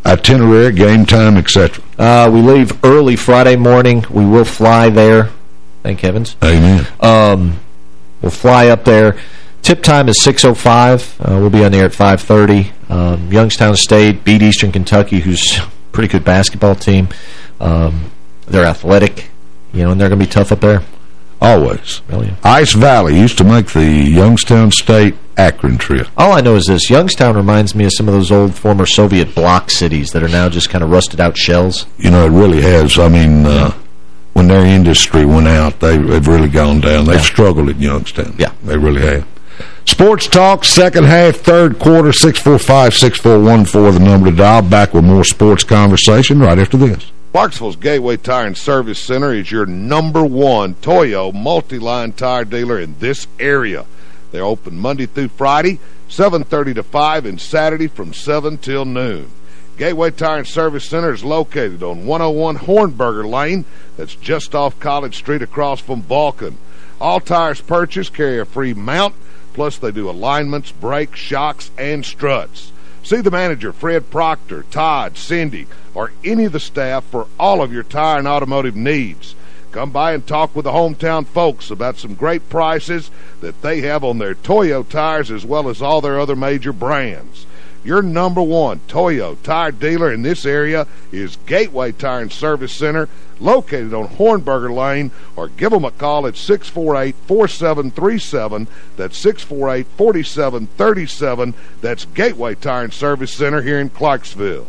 itinerary, game time, etc.? Uh, we leave early Friday morning. We will fly there. Thank heavens. Amen. Um, we'll fly up there. Tip time is 6.05. Uh, we'll be on there at 5.30. Um, Youngstown State beat Eastern Kentucky, who's a pretty good basketball team. Um, they're athletic, you know, and they're going to be tough up there. Always. Really. Ice Valley used to make the Youngstown State Akron trip. All I know is this. Youngstown reminds me of some of those old former Soviet bloc cities that are now just kind of rusted out shells. You know, it really has. I mean, uh, when their industry went out, they, they've really gone down. They've Yeah. struggled at Youngstown. Yeah. They really have. Sports Talk, second half, third quarter, 645-6414, the number to dial. Back with more sports conversation right after this. Clarksville's Gateway Tire and Service Center is your number one Toyo multi-line tire dealer in this area. They're open Monday through Friday, 7.30 to 5, and Saturday from 7 till noon. Gateway Tire and Service Center is located on 101 Hornberger Lane. That's just off College Street across from Vulcan. All tires purchased carry a free mount, plus they do alignments, brakes, shocks, and struts. See the manager, Fred Proctor, Todd, Cindy, or any of the staff for all of your tire and automotive needs. Come by and talk with the hometown folks about some great prices that they have on their Toyo tires as well as all their other major brands. Your number one Toyo tire dealer in this area is Gateway Tire and Service Center, located on Hornberger Lane, or give them a call at 648-4737. That's 648-4737. That's Gateway Tire and Service Center here in Clarksville.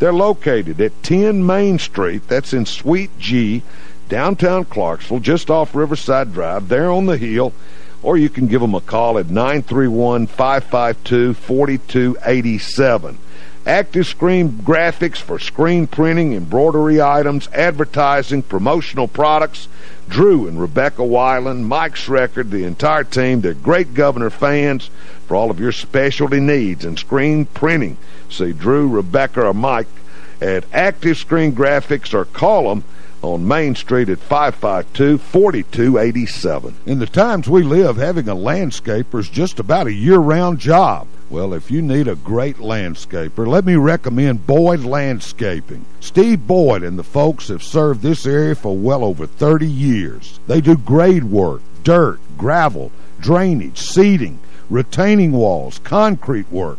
They're located at 10 Main Street, that's in Suite G, downtown Clarksville, just off Riverside Drive, there on the hill, or you can give them a call at 931-552-4287. Active Screen Graphics for screen printing, embroidery items, advertising, promotional products. Drew and Rebecca Weiland, Mike Schreckard, the entire team, they're great Governor fans for all of your specialty needs and screen printing. See Drew, Rebecca, or Mike at Active Screen Graphics or call them on Main Street at 552-4287. In the times we live, having a landscaper is just about a year-round job. Well, if you need a great landscaper, let me recommend Boyd Landscaping. Steve Boyd and the folks have served this area for well over 30 years. They do grade work, dirt, gravel, drainage, seeding, retaining walls, concrete work,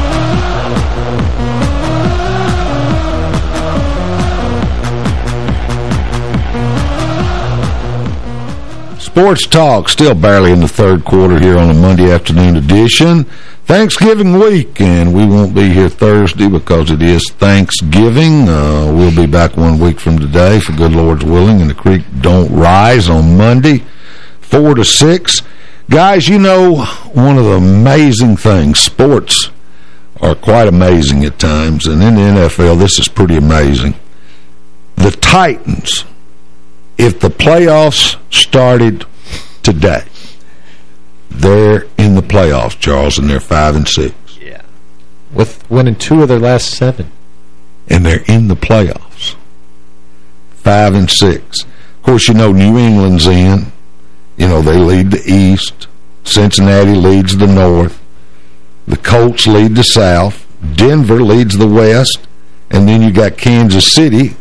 Sports Talk, still barely in the third quarter here on a Monday afternoon edition. Thanksgiving week, and we won't be here Thursday because it is Thanksgiving. Uh, we'll be back one week from today, for good Lord's willing, and the creek don't rise on Monday, 4 to 6. Guys, you know, one of the amazing things, sports are quite amazing at times, and in the NFL, this is pretty amazing. The Titans if the playoffs started today, they're in the playoffs, Charles, and they're five and six. Yeah. With winning two of their last seven. And they're in the playoffs. Five and six. Of course, you know New England's in. You know, they lead the East. Cincinnati leads the North. The Colts lead the South. Denver leads the West. And then you got Kansas City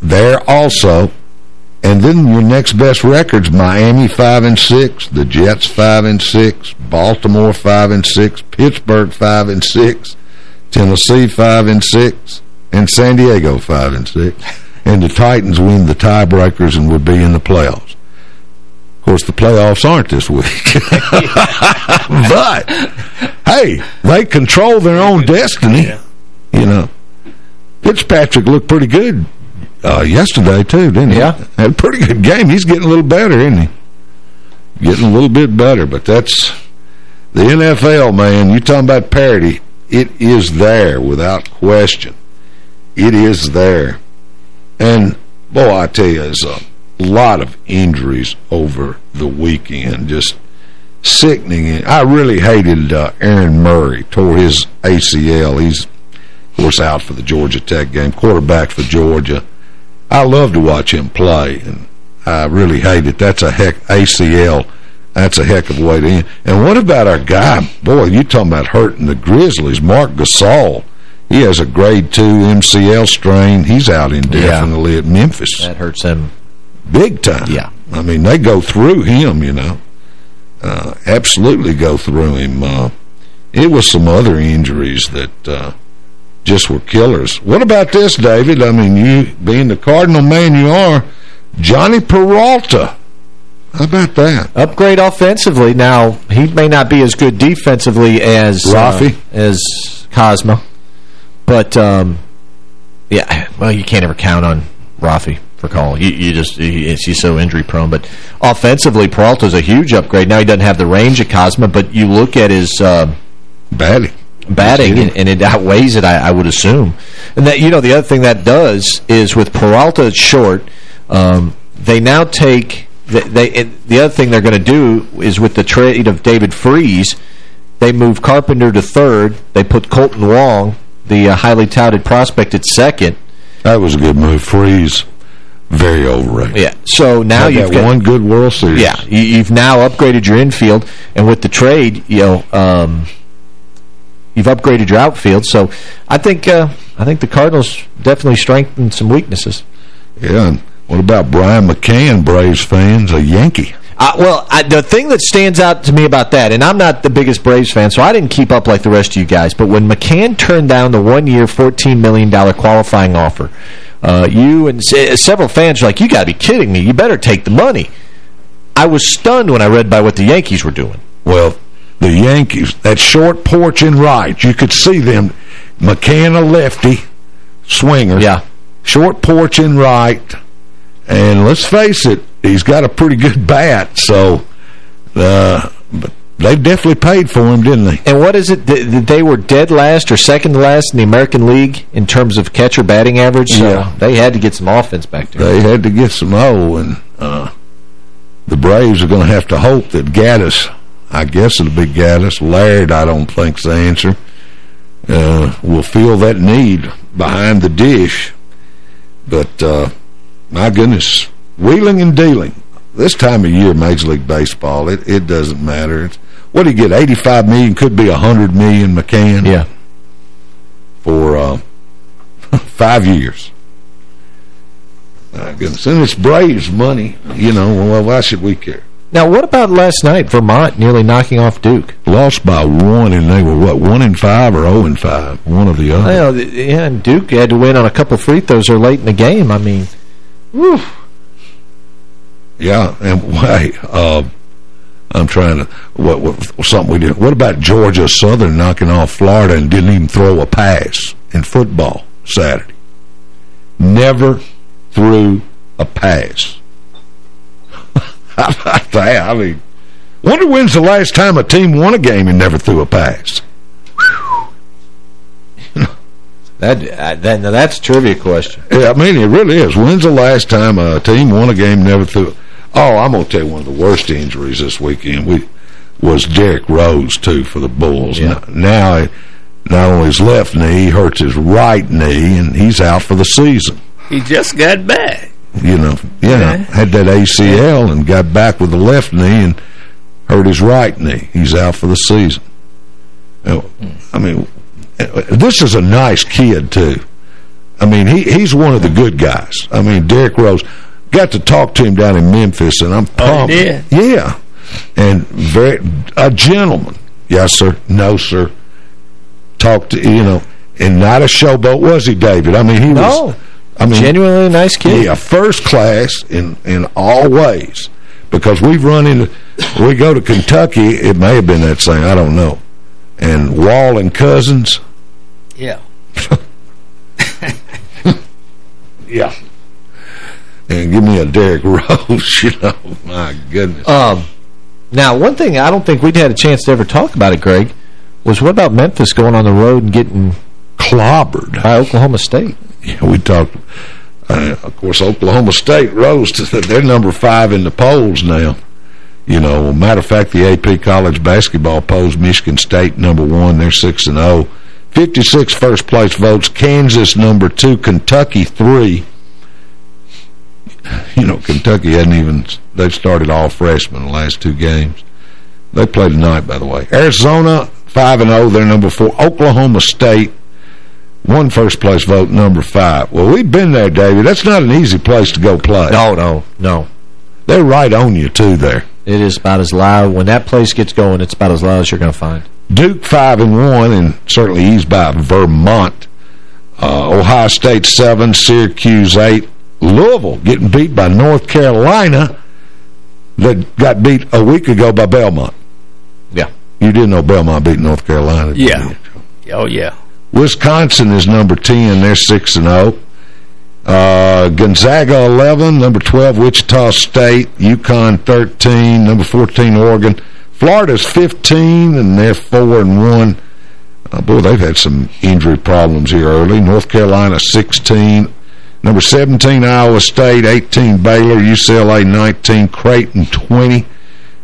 there also. And then your next best records, Miami 5 and 6, the Jets 5 and 6, Baltimore 5 and 6, Pittsburgh 5 and 6, Tennessee 5 and 6, and San Diego 5 and 6. And the Titans win the tiebreakers and would be in the playoffs. Of course, the playoffs aren't this week. but, hey, they control their own destiny. You know. Fitzpatrick looked pretty good uh, yesterday, too, didn't he? Yeah. Had a pretty good game. He's getting a little better, isn't he? Getting a little bit better, but that's the NFL, man. You talking about parity. It is there without question. It is there. And, boy, I tell you, there's a lot of injuries over the weekend. Just sickening. I really hated uh, Aaron Murray. Tore his ACL. He's, of course, out for the Georgia Tech game. Quarterback for Georgia. I love to watch him play, and I really hate it. That's a heck ACL. That's a heck of a way to end. And what about our guy? Boy, you talking about hurting the Grizzlies. Marc Gasol. He has a grade 2 MCL strain. He's out indefinitely yeah. at Memphis. That hurts him. Big time. Yeah. I mean, they go through him, you know. Uh, absolutely go through him. Uh, it was some other injuries that... Uh, just were killers. What about this, David? I mean, you being the Cardinal man you are, Jhonny Peralta. How about that? Upgrade offensively. Now, he may not be as good defensively as Rafi, uh, as Kozma. But, um, yeah, well, you can't ever count on Rafi Furcal. You, you just he, he's so injury prone. But offensively, Peralta's a huge upgrade. Now he doesn't have the range of Kozma, but you look at his uh, batting batting, and, and, it outweighs it, I, I, would assume. And that you know the other thing that does is with Peralta short, um, they now take they, they the other thing they're going to do is with the trade of David Freese, they move Carpenter to third. They put Kolten Wong, the uh, highly touted prospect, at second. That was a good move. Freeze. Very overrated. Yeah. So now you've got one good World Series. Yeah. You, have now upgraded your infield, and with the trade, you know, um, you've upgraded your outfield. So I think uh, I think the Cardinals definitely strengthened some weaknesses. Yeah. And what about Brian McCann, Braves fans, a Yankee? Uh, well, I, the thing that stands out to me about that, and I'm not the biggest Braves fan, so I didn't keep up like the rest of you guys, but when McCann turned down the one-year, $14 million qualifying offer, uh, you and several fans were like, you got to be kidding me. You better take the money. I was stunned when I read by what the Yankees were doing. Well, the Yankees, that short porch and right, you could see them. McCann a lefty, swinger. Yeah. Short porch and right. And let's face it, he's got a pretty good bat, so uh, but they definitely paid for him, didn't they? And what is it? They were dead last or second to last in the American League in terms of catcher batting average. So yeah. they had to get some offense back there. They had to get some O, and uh, the Braves are going to have to hope that Gattis I guess it'll be Gattis. Laird, I don't think's the answer. Uh, will feel that need behind the dish. But, uh, my goodness, wheeling and dealing. This time of year, Major League Baseball, it, it doesn't matter. It's, what do you get, 85 million? Could be 100 million, McCann? Yeah. For uh, five years. My goodness. And it's Braves money. You know, well, why should we care? Now, what about last night, Vermont nearly knocking off Duke? Lost by one, and they were, what, one in five or 0 in five? One of the other. Well, yeah, and Duke had to win on a couple free throws or late in the game. I mean, whew. Yeah, and wait, uh, I'm trying to, what, what, something we did. What about Georgia Southern knocking off Florida and didn't even throw a pass in football Saturday? Never threw a pass. How about that? I mean, wonder when's the last time a team won a game and never threw a pass? That, uh, that that's a trivia question. Yeah, I mean, it really is. When's the last time a team won a game never threw... Oh, I'm going to tell you one of the worst injuries this weekend we was Derrick Rose, too, for the Bulls. Yeah. Now, not only his left knee, he hurts his right knee, and he's out for the season. He just got back. You know, yeah, had that ACL and got back with the left knee and hurt his right knee. He's out for the season. I mean, this is a nice kid, too. I mean, he he's one of the good guys. I mean, Derrick Rose, got to talk to him down in Memphis, and I'm oh, pumped. did? Yeah. And very a gentleman. Yes, sir. No, sir. Talked to, you know, and not a showboat, was he, David? I mean, he No. was... I mean, Genuinely a nice kid. Yeah, first class in, in all ways. Because we've run into... We go to Kentucky, it may have been that same, I don't know. And Wall and Cousins... Yeah. Yeah. And give me a Derrick Rose, you know. My goodness. Um, now, one thing I don't think we'd had a chance to ever talk about it, Greg, was what about Memphis going on the road and getting clobbered by Oklahoma State? We talked... Uh, of course, Oklahoma State rose to... They're number five in the polls now. You know, matter of fact, the AP college basketball polls Michigan State number one. They're 6 and 0. 56 first place votes. Kansas number two. Kentucky three. You know, Kentucky hadn't even... They've started all freshmen the last two games. They play tonight, by the way. Arizona 5 and 0. They're number four. Oklahoma State one first place vote, number five. Well, we've been there, David. That's not an easy place to go play. No, no, no. They're right on you, too, there. It is about as loud. When that place gets going, it's about as loud as you're going to find. Duke 5 and one, and certainly eased by Vermont. Uh, Ohio State 7, Syracuse 8. Louisville getting beat by North Carolina that got beat a week ago by Belmont. Yeah. You didn't know Belmont beat North Carolina, Yeah. Oh, yeah. Wisconsin is number 10. They're 6 and 0. Uh, Gonzaga 11, number 12 Wichita State, UConn 13, number 14 Oregon. Florida's 15 and they're 4 and 1. Uh, boy, they've had some injury problems here early. North Carolina 16, number 17 Iowa State, 18 Baylor, UCLA 19, Creighton 20.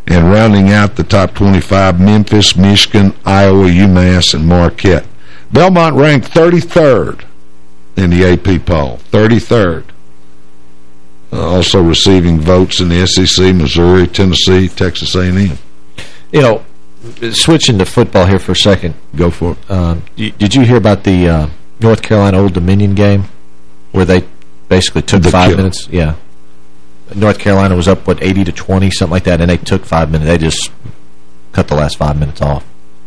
And rounding out the top 25, Memphis, Michigan, Iowa, UMass, and Marquette. Belmont ranked 33rd in the AP poll. 33rd. Uh, also receiving votes in the SEC, Missouri, Tennessee, Texas A&M. You know, switching to football here for a second. Go for it. Um, did you hear about the uh, North Carolina Old Dominion game where they basically took The five kill. minutes? Yeah. North Carolina was up, what, 80 to 20, something like that, and they took five minutes. They just cut the last five minutes off.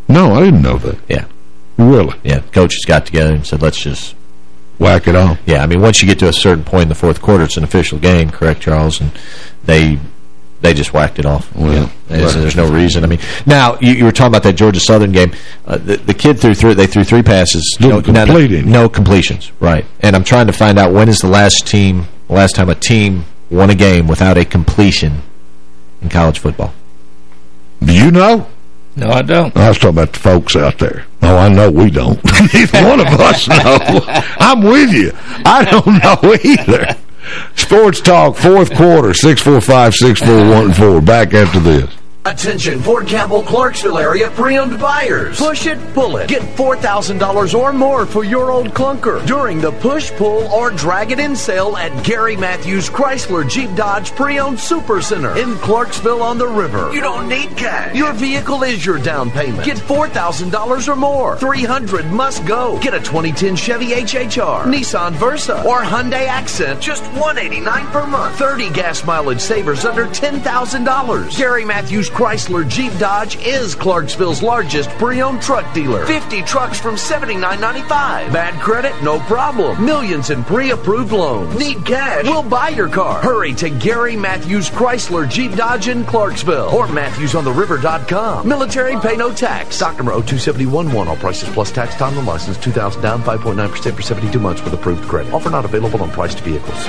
No, I didn't know that. Yeah. Really? Yeah, coaches got together and said, let's just... Whack it off. Yeah, I mean, once you get to a certain point in the fourth quarter, it's an official game, correct, Charles? And they they just whacked it off. Well, Yeah. There's, there's no reason. I mean, now, you, you were talking about that Georgia Southern game. Uh, the, the kid threw three, they threw three passes. No, no- no completions, right. And I'm trying to find out when is the last team, last time a team won a game without a completion in college football. Do you know? No, I don't. I was talking about the folks out there. Oh, I know we don't. Neither one of us know. I'm with you. I don't know either. Sports Talk, fourth quarter, 645-6414. Back after this. Attention, Fort Campbell, Clarksville area pre-owned buyers. Push it, pull it. Get $4,000 or more for your old clunker during the push, pull, or drag it in sale at Gary Matthews Chrysler Jeep Dodge Pre-Owned Super Center in Clarksville on the river. You don't need cash. Your vehicle is your down payment. Get $4,000 or more. 300 must go. Get a 2010 Chevy HHR, Nissan Versa, or Hyundai Accent. Just 189 per month. 30 gas mileage savers under $10,000. Gary Matthews Chrysler Jeep Dodge is Clarksville's largest pre-owned truck dealer. 50 trucks from $79.95. Bad credit? No problem. Millions in pre-approved loans. Need cash? We'll buy your car. Hurry to Gary Matthews Chrysler Jeep Dodge in Clarksville or MatthewsOnTheRiver.com. Military pay no tax. Stock number 02711. All prices plus tax. Time and license. 2000 down. 5.9% for 72 months with approved credit. Offer not available on priced vehicles.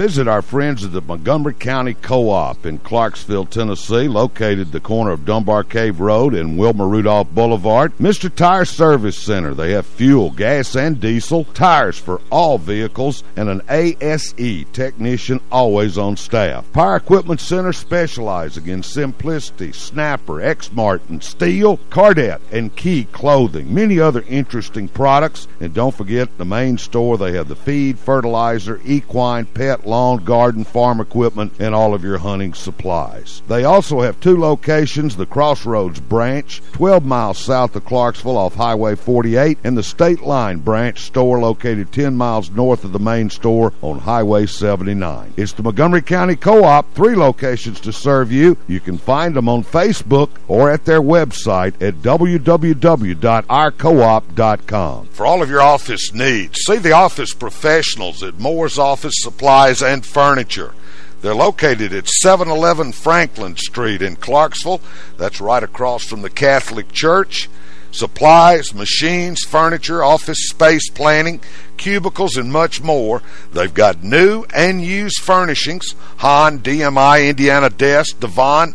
Visit our friends at the Montgomery County Co-op in Clarksville, Tennessee, located the corner of Dunbar Cave Road and Wilma Rudolph Boulevard. Mr. Tire Service Center. They have fuel, gas, and diesel, tires for all vehicles, and an ASE technician always on staff. Power Equipment Center specializes in Simplicity, Snapper, Exmartin, Stihl, Carhartt, and Key Clothing. Many other interesting products. And don't forget the main store. They have the feed, fertilizer, equine, pet, lawn, garden, farm equipment, and all of your hunting supplies. They also have two locations, the Crossroads branch, 12 miles south of Clarksville off Highway 48, and the State Line branch store located 10 miles north of the main store on Highway 79. It's the Montgomery County Co-op, three locations to serve you. You can find them on Facebook or at their website at www.ourcoop.com. For all of your office needs, see the office professionals at Moore's Office Supplies and Furniture. They're located at 711 Franklin Street in Clarksville. That's right across from the Catholic Church. Supplies, machines, furniture, office space planning, cubicles, and much more. They've got new and used furnishings, Han, DMI, Indiana Desk, Devon.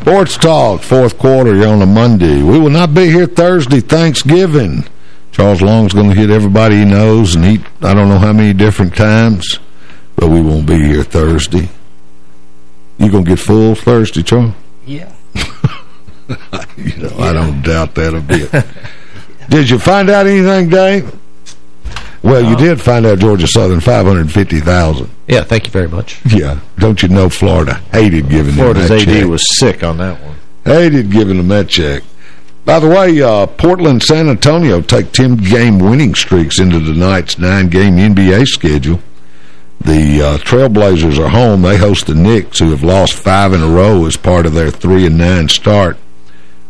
Sports Talk, fourth quarter, you're on a Monday. We will not be here Thursday, Thanksgiving. Charles Long's going to hit everybody he knows and eat I don't know how many different times, but we won't be here Thursday. You going to get full Thursday, Charles? Yeah. you know, I don't doubt that a bit. did you find out anything, Dave? Well, you did find out Georgia Southern 550000 Yeah, thank you very much. Yeah. Don't you know Florida hated giving Florida's them that AD check. was sick on that one. Hated giving them that check. By the way, uh, Portland San Antonio take 10-game winning streaks into tonight's nine-game NBA schedule. The uh, Trailblazers are home. They host the Knicks, who have lost five in a row as part of their 3 and nine start.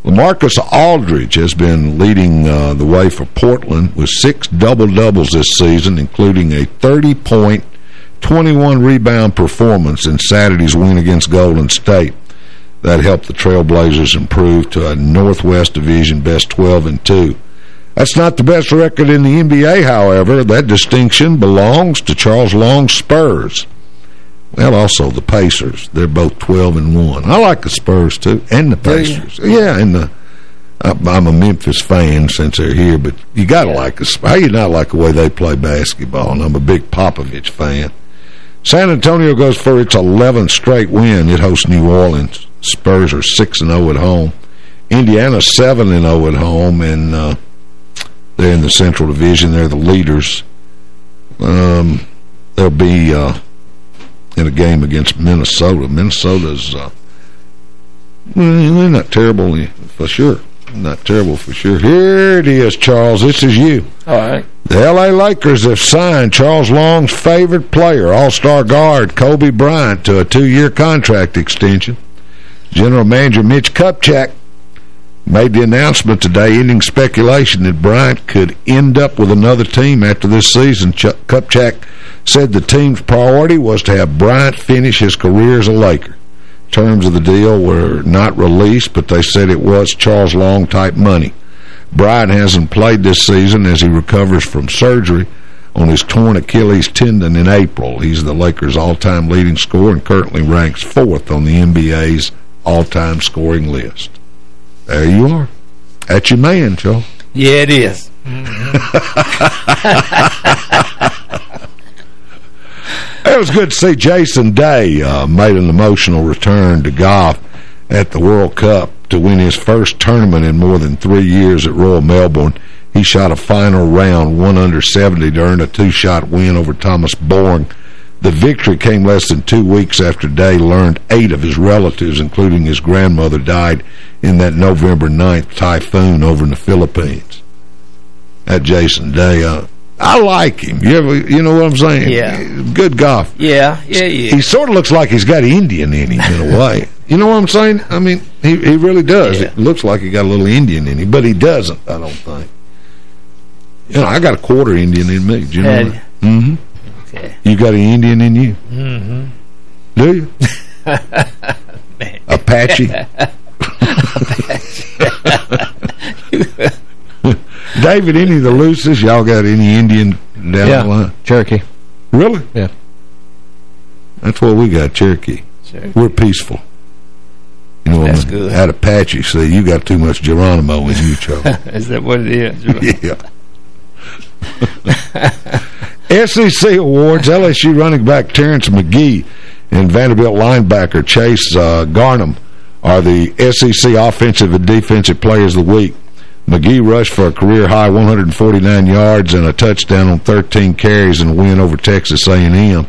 LaMarcus Aldridge has been leading uh, the way for Portland with six double-doubles this season, including a 30-point, 21-rebound performance in Saturday's win against Golden State. That helped the Trailblazers improve to a Northwest Division best 12 and 2. That's not the best record in the NBA, however. That distinction belongs to Charles Long's Spurs. Well, also the Pacers. They're both 12 and 1. I like the Spurs, too, and the Pacers. Yeah, and the I'm a Memphis fan since they're here, but you got to like the Spurs. How you not like the way they play basketball? And I'm a big Popovich fan. San Antonio goes for its 11th straight win. It hosts New Orleans. Spurs are 6-0 at home. Indiana 7-0 at home, and uh, they're in the Central Division. They're the leaders. Um, they'll be uh, in a game against Minnesota. Minnesota's uh, they're not terrible for sure. Not terrible for sure. Here it is, Charles. This is you. All right. The L.A. Lakers have signed Charles Long's favorite player, All-Star guard Kobe Bryant, to a two-year contract extension. General Manager Mitch Kupchak made the announcement today, ending speculation that Bryant could end up with another team after this season. Ch Kupchak said the team's priority was to have Bryant finish his career as a Laker. Terms of the deal were not released, but they said it was Charles Long-type money. Bryant hasn't played this season as he recovers from surgery on his torn Achilles tendon in April. He's the Lakers' all-time leading scorer and currently ranks fourth on the NBA's all-time scoring list. There you are. That's your man, Joe. Yeah, it is. It was good to see Jason Day uh, made an emotional return to golf at the World Cup to win his first tournament in more than three years at Royal Melbourne. He shot a final round, one under 70, to earn a two-shot win over Thomas Bjorn. The victory came less than two weeks after Day learned eight of his relatives, including his grandmother, died in that November 9th typhoon over in the Philippines. That Jason Day, uh, I like him. You ever, you know what I'm saying? Yeah. Good golf. Yeah, yeah, yeah. He sort of looks like he's got Indian in him in a way. You know what I'm saying? I mean, he he really does. Yeah. It looks like he got a little Indian in him, but he doesn't, I don't think. You know, I got a quarter Indian in me. Do you know that? Mm-hmm. Okay. You got an Indian in you? Mm-hmm. Do you? Apache? David, any of the looses, y'all got any Indian down Yeah, the line? Cherokee. Really? Yeah. That's what we got, Cherokee. Cherokee. We're peaceful. You know, That's what I mean? good. That Apache, see, you got too much Geronimo in you, Charles. Is that what it is? yeah. SEC Awards, LSU running back Terrence Magee and Vanderbilt linebacker Chase uh, Garnham are the SEC Offensive and Defensive Players of the Week. Magee rushed for a career-high 149 yards and a touchdown on 13 carries in a win over Texas A&M.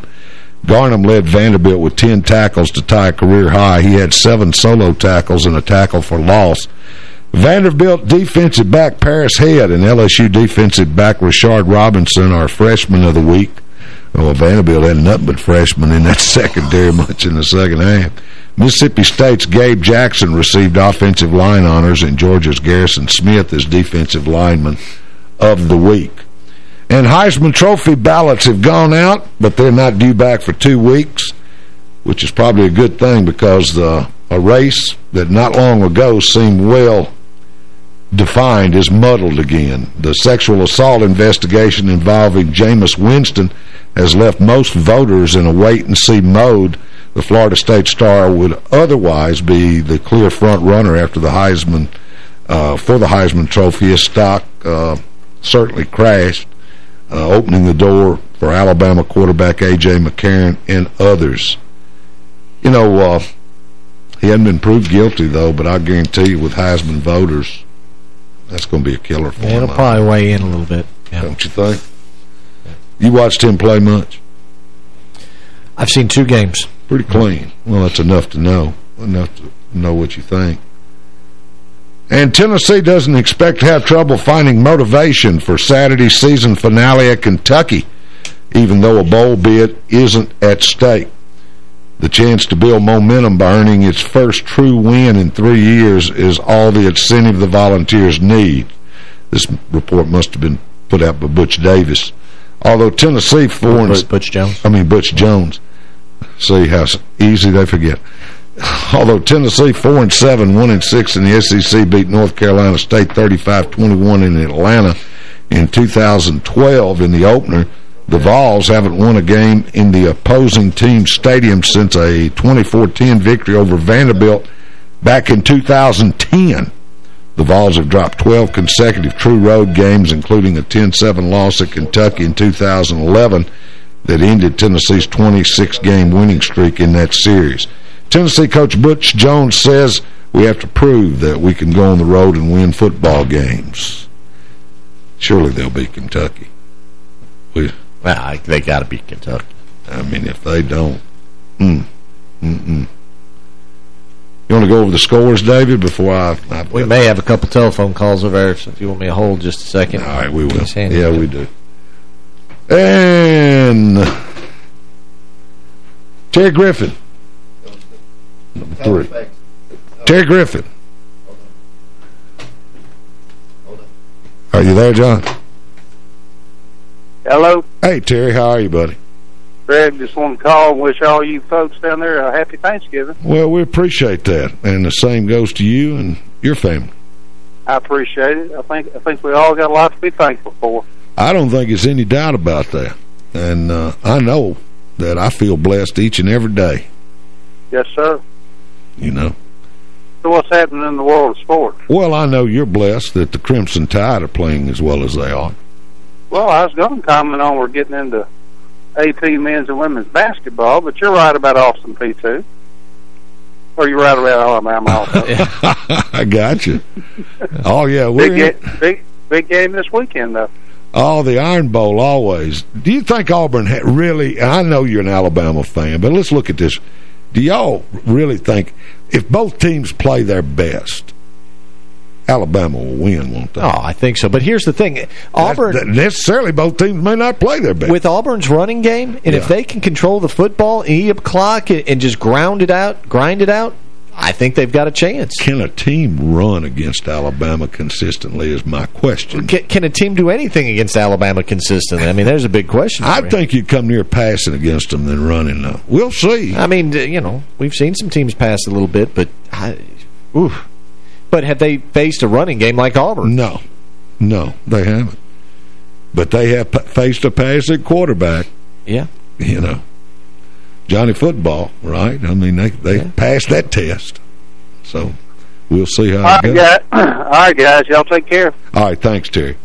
Garnham led Vanderbilt with 10 tackles to tie a career high. He had seven solo tackles and a tackle for loss. Vanderbilt defensive back Paris Head and LSU defensive back Rashard Robinson are freshmen of the week. Oh, well, Vanderbilt had nothing but freshmen in that secondary much in the second half. Mississippi State's Gabe Jackson received offensive line honors and Georgia's Garrison Smith is defensive lineman of the week. And Heisman Trophy ballots have gone out, but they're not due back for two weeks, which is probably a good thing because the, a race that not long ago seemed well defined is muddled again. The sexual assault investigation involving Jameis Winston has left most voters in a wait-and-see mode. The Florida State star would otherwise be the clear front runner after the Heisman uh, for the Heisman Trophy. His stock uh, certainly crashed, uh, opening the door for Alabama quarterback A.J. McCarron and others. You know, uh, he hadn't been proved guilty, though, but I guarantee you with Heisman voters, that's going to be a killer for Yeah, him. it'll probably weigh in a little bit. Yeah. Don't you think? You watched him play much? I've seen two games. Pretty clean. Well, that's enough to know. Enough to know what you think. And Tennessee doesn't expect to have trouble finding motivation for Saturday's season finale at Kentucky, even though a bowl bid isn't at stake. The chance to build momentum by earning its first true win in three years is all the incentive the Volunteers need. This report must have been put out by Butch Davis. Although Tennessee four and Butch Jones. I mean Butch Jones. See how easy they forget. Although Tennessee 4 and 7, 1 and 6 in the SEC beat North Carolina State 35-21 in Atlanta in 2012 in the opener, the Vols haven't won a game in the opposing team's stadium since a 24-10 victory over Vanderbilt back in 2010. The Vols have dropped 12 consecutive true road games, including a 10-7 loss at Kentucky in 2011 that ended Tennessee's 26-game winning streak in that series. Tennessee coach Butch Jones says we have to prove that we can go on the road and win football games. Surely they'll beat Kentucky. We, well, they got to beat Kentucky. I mean, if they don't, mm, mm, mm. You want to go over the scores, David, before I... I We may have a couple telephone calls over there, so if you want me to hold just a second. All right, we will. Yeah, it. we do. And Terry Griffin. Number three. Terry Griffin. Are you there, John? Hello, Hey, Terry, how are you, buddy? Greg. Just want to call and wish all you folks down there a happy Thanksgiving. Well, we appreciate that, and the same goes to you and your family. I appreciate it. I think I think we all got a lot to be thankful for. I don't think there's any doubt about that, and uh, I know that I feel blessed each and every day, Yes, sir. you know. So what's happening in the world of sports? Well, I know you're blessed that the Crimson Tide are playing as well as they are. Well, I was going to comment on we're getting into 18 men's and women's basketball, but you're right about Austin Peay too. Or you're right about Alabama also. I got you. Oh, yeah. big, We're in, ga- big, big game this weekend, though. oh, the Iron Bowl always. Do you think Auburn ha- really... I know you're an Alabama fan, but let's look at this. Do y'all really think if both teams play their best, Alabama will win, won't they? Oh, I think so. But here's the thing. Auburn... That- necessarily both teams may not play their best. With Auburn's running game, and if they can control the football, eat up clock, and and just ground it out, grind it out, I think they've got a chance. Can a team run against Alabama consistently is my question. Can, can a team do anything against Alabama consistently? I mean, there's a big question. I think you'd come near passing against them than running, though. We'll see. I mean, you know, we've seen some teams pass a little bit, but I, oof. But have they faced a running game like Auburn? No. No, they haven't. But they have p- faced a passing quarterback. Yeah. You know. Johnny Football, right? I mean, they, they passed that test. So, we'll see how All it right, goes. guys. All right, guys. Y'all take care. All right, thanks, Terry.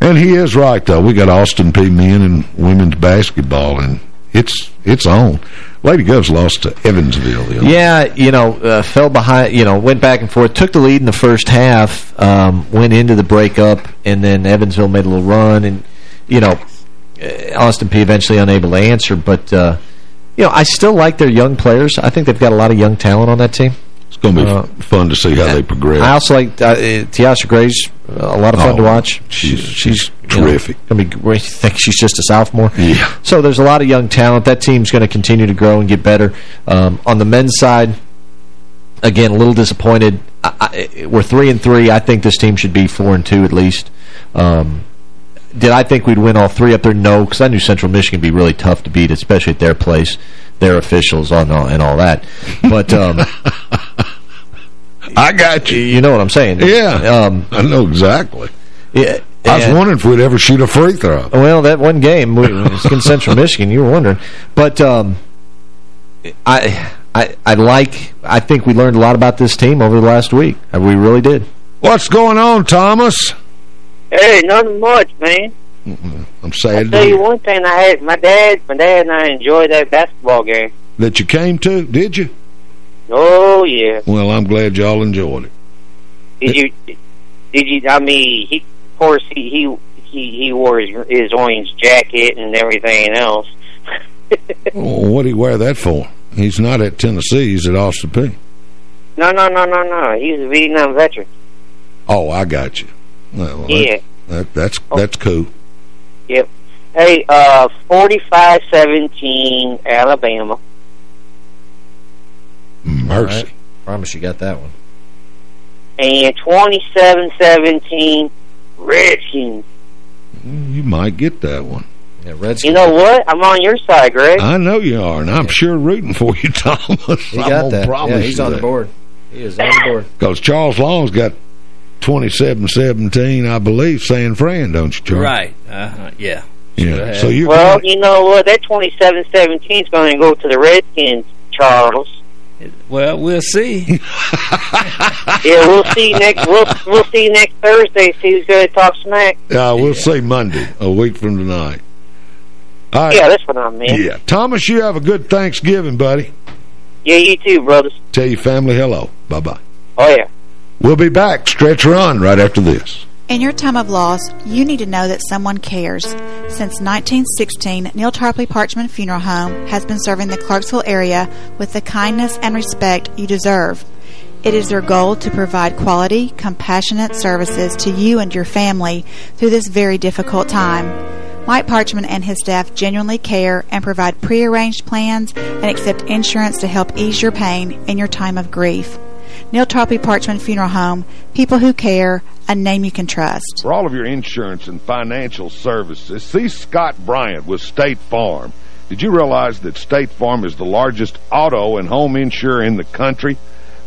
And he is right, though. We got Austin Peay men and women's basketball, and it's it's on. Lady Govs lost to Evansville. Yeah, you know, uh, fell behind, you know, went back and forth, took the lead in the first half, um, went into the breakup, and then Evansville made a little run, and, you know, uh, Austin Peay eventually unable to answer, but, uh, you know, I still like their young players. I think they've got a lot of young talent on that team. It's going to be Uh, fun to see how they progress. I also like uh, Tiasha Gray's a lot of fun Oh, to watch. she's- she's you know, terrific. great. I think she's just a sophomore. Yeah. So there's a lot of young talent. That team's going to continue to grow and get better. Um, on the men's side, again, a little disappointed. I, I, we're three and three. I think this team should be four and two at least. Um, did I think we'd win all three up there? No, because I knew Central Michigan would be really tough to beat, especially at their place, their officials and all, and all that. But um, I got you. You know what I'm saying? Yeah, Um, I know exactly. Yeah, I was wondering if we'd ever shoot a free throw. Well, that one game we- it was against Central Michigan. You were wondering, but um, I, I, I like. I think we learned a lot about this team over the last week. We really did. What's going on, Thomas? Hey, nothing much, man. I'm sad to Tell you one thing, I had my dad, my dad and I enjoyed that basketball game. that you came to. Did you? Oh yeah. Well, I'm glad y'all enjoyed it. Did you? Did you? I mean, he, of course, he he he, he wore his, his orange jacket and everything else. Well, what do he wear that for? He's not at Tennessee. He's at Austin Peay. No, no, no, no, no. He's a Vietnam veteran. Oh, I got you. Well, Yeah. that, that's oh. that's cool. Yep. Hey, uh, forty-five seventeen, Alabama. Mercy. Promise you got that one. And twenty-seven seventeen, Redskins. You might get that one. Yeah, Redskins. You know what? I'm on your side, Greg. I know you are, and I'm sure rooting for you, Thomas. He I'm got that. Promise Yeah, he's you on the board. He is on the board. Because Charles Long's got 27-17, I believe, San Fran, don't you, Charles? Right. Uh, yeah. Yeah. So you well, you know what? That twenty-seven seventeen is going to go to the Redskins, Charles. Well, we'll see. yeah, we'll see next. We'll we'll see next Thursday. See who's going to talk smack. Uh, we'll see Monday, a week from tonight. All right. Yeah, that's what I meant. Yeah. Thomas, you have a good Thanksgiving, buddy. Yeah, you too, brothers. Tell your family hello. Bye-bye. Oh yeah. We'll be back, stretch run, right after this. In your time of loss, you need to know that someone cares. Since 1916, Neal Tarpley Parchman Funeral Home has been serving the Clarksville area with the kindness and respect you deserve. It is their goal to provide quality, compassionate services to you and your family through this very difficult time. Mike Parchman and his staff genuinely care and provide prearranged plans and accept insurance to help ease your pain in your time of grief. Neal Tarpley Parchman Funeral Home, people who care, a name you can trust. For all of your insurance and financial services, see Scott Bryant with State Farm. Did you realize that State Farm is the largest auto and home insurer in the country?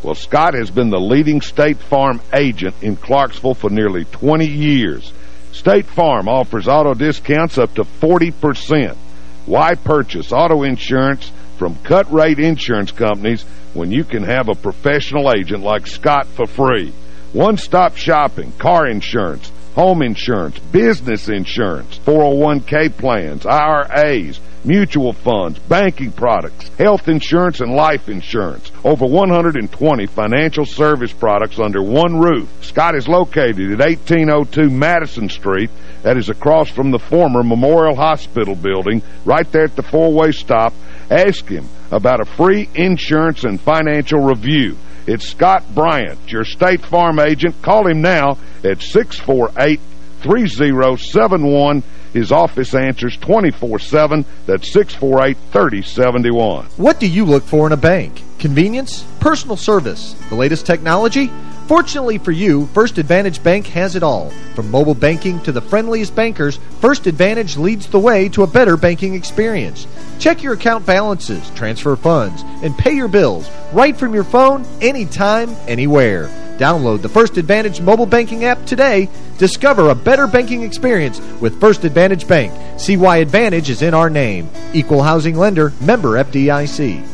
Well, Scott has been the leading State Farm agent in Clarksville for nearly 20 years. State Farm offers auto discounts up to 40%. Why purchase auto insurance from cut-rate insurance companies when you can have a professional agent like Scott for free? One-stop shopping, car insurance, home insurance, business insurance, 401k plans, IRAs, mutual funds, banking products, health insurance, and life insurance. Over 120 financial service products under one roof. Scott is located at 1802 Madison Street. That is across from the former Memorial Hospital building, right there at the four-way stop. Ask him about a free insurance and financial review. It's Scott Bryant, your State Farm agent. Call him now at 648-3071. His office answers 24-7. That's 648-3071. What do you look for in a bank? Convenience? Personal service? The latest technology? Fortunately for you, First Advantage Bank has it all. From mobile banking to the friendliest bankers, First Advantage leads the way to a better banking experience. Check your account balances, transfer funds, and pay your bills right from your phone, anytime, anywhere. Download the First Advantage mobile banking app today. Discover a better banking experience with First Advantage Bank. See why Advantage is in our name. Equal Housing Lender, member FDIC.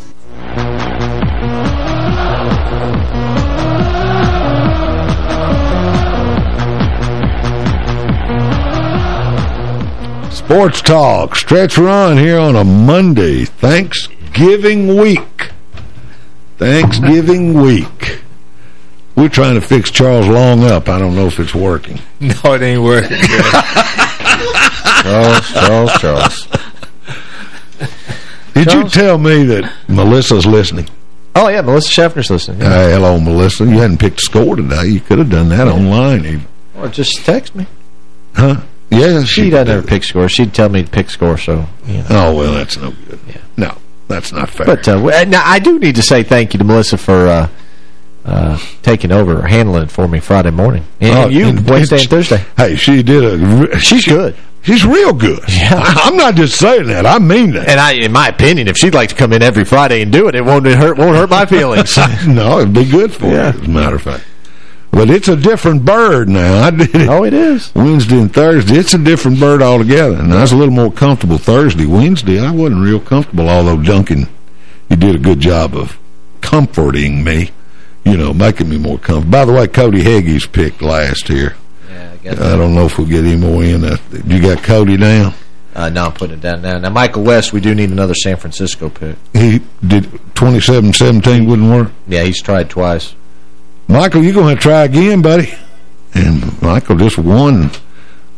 Sports Talk, stretch run here on a Monday, Thanksgiving week. Thanksgiving week. We're trying to fix Charles Long up. I don't know if it's working. No, it ain't working. Charles, Charles, Charles. Did you tell me that Melissa's listening? Oh, yeah, Melissa Schaffner's listening. Yeah. Uh, hello, Melissa. You hadn't picked a score today. You could have done that online. Even. Or just text me. Huh? Yeah, she, she doesn't ever pick score. She'd tell me to pick score, so, you know. Oh, well, that's no good. Yeah. No, that's not fair. But uh, now I do need to say thank you to Melissa for uh, uh, taking over, handling it for me Friday morning. And, Oh, and you, and- Wednesday and Thursday. Hey, she did a... She's good. She's real good. Yeah. I, am not just saying that. I mean that. And I, in my opinion, if she'd like to come in every Friday and do it, it won't hurt won't hurt my feelings. no, it'd be good for Yeah. you, as a matter of fact. But it's a different bird now. I did it oh, it is. Wednesday and Thursday. It's a different bird altogether. And I was a little more comfortable Thursday. Wednesday, I wasn't real comfortable, although Duncan, you did a good job of comforting me, you know, making me more comfortable. By the way, Cody Hagee's picked last here. Yeah, I I don't know if we'll get any more in. You got Cody down? Uh, no, I'm putting it down now. Now, Michael West, we do need another San Francisco pick. He did 27-17 wouldn't work? Yeah, he's tried twice. Michael, you're going to try again, buddy. And Michael just won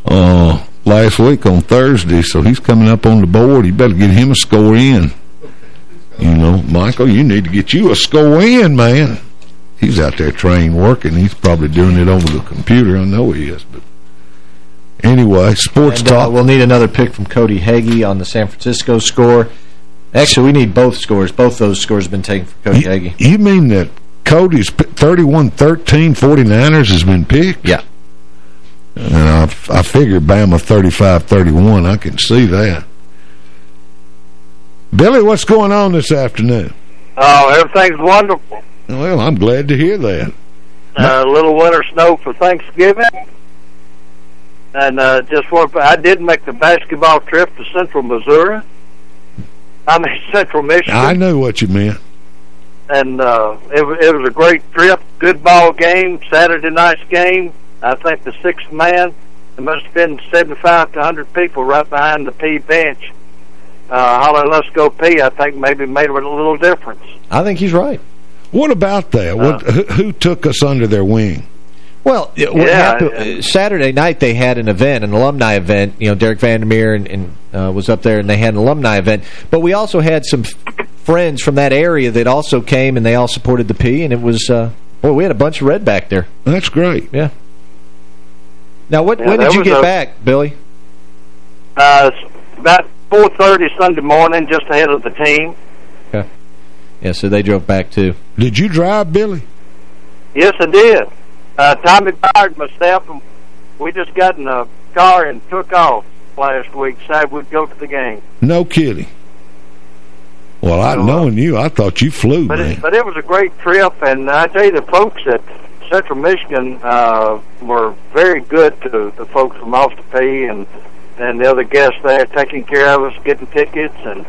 uh, last week on Thursday, so he's coming up on the board. You better get him a score in. You know, Michael, you need to get you a score in, man. He's out there trained working. He's probably doing it over the computer. I know he is. But Anyway, sports And, uh, talk. we'll need another pick from Cody Hagee on the San Francisco score. Actually, we need both scores. Both those scores have been taken for Cody Hagee. You mean that Cody's 31-13 49ers has been picked? Yeah. And I, I figure Bama 35-31. I can see that. Billy, what's going on this afternoon? Oh, everything's wonderful. Well, I'm glad to hear that. Uh, a little winter snow for Thanksgiving. And uh, just what I did make the basketball trip to Central Missouri. I mean Central Michigan. I know what you meant. And uh, it, it was a great trip. Good ball game, Saturday night's game. I think the sixth man, there must have been 75 to 100 people right behind the Peay bench. Uh, holler, let's go Peay, I think maybe made a little difference. I think he's right. What about that? What, who, who took us under their wing? Well, what Yeah, happened, uh, Saturday night they had an event, an alumni event. You know, Derek Vandermeer and, and uh, was up there, and they had an alumni event. But we also had some f- friends from that area that also came, and they all supported the Peay. And it was, uh, boy, we had a bunch of red back there. That's great. Yeah. Now, what Yeah, when did you get a- back, Billy? Uh, about 4.30 Sunday morning, just ahead of the team. Yeah. Yeah, so they drove back too. Did you drive, Billy? Yes, I did. Uh, Tommy Byard, myself, and we just got in a car and took off last week. Said we'd go to the game. No kidding. Well, I knowing you, I thought you flew, But man. it, but it was a great trip, and I tell you, the folks at Central Michigan uh, were very good to the folks from Austin Peay and and the other guests there, taking care of us, getting tickets and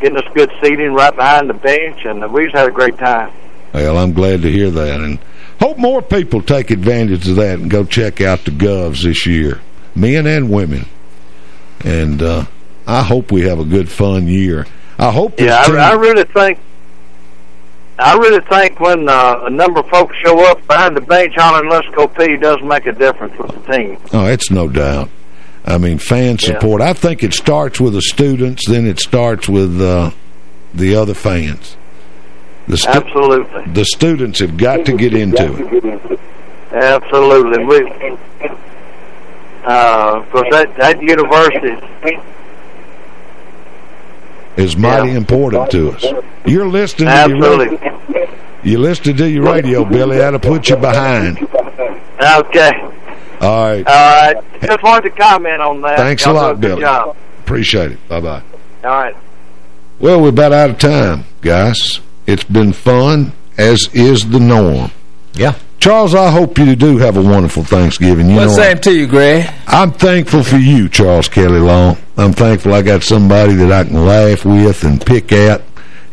getting us good seating right behind the bench, and we just had a great time. Well, I'm glad to hear that, and hope more people take advantage of that and go check out the Govs this year, men and women. And uh, I hope we have a good, fun year. I hope Yeah, I, I really think. I really think when uh, a number of folks show up behind the bench hollering "Let's go Peay" does make a difference with the team. Oh, it's no doubt. I mean, fan Yeah. support. I think it starts with the students, then it starts with uh, the other fans. The Absolutely. The students have got to get into it. Absolutely. We, uh, because that, that university, Is mighty important to us. You're listening to your absolutely. radio. You listening to your radio, Billy. That'll put you behind. Okay. All right. All right. Just wanted to comment on that. Thanks a lot, Billy. job. Appreciate it. Bye-bye. All right. Well, we're about out of time, guys. It's been fun, as is the norm. Yeah. Charles, I hope you do have a wonderful Thanksgiving. You Well, know, same to you, Greg. I'm thankful for you, Charles Kelly Long. I'm thankful I got somebody that I can laugh with and pick at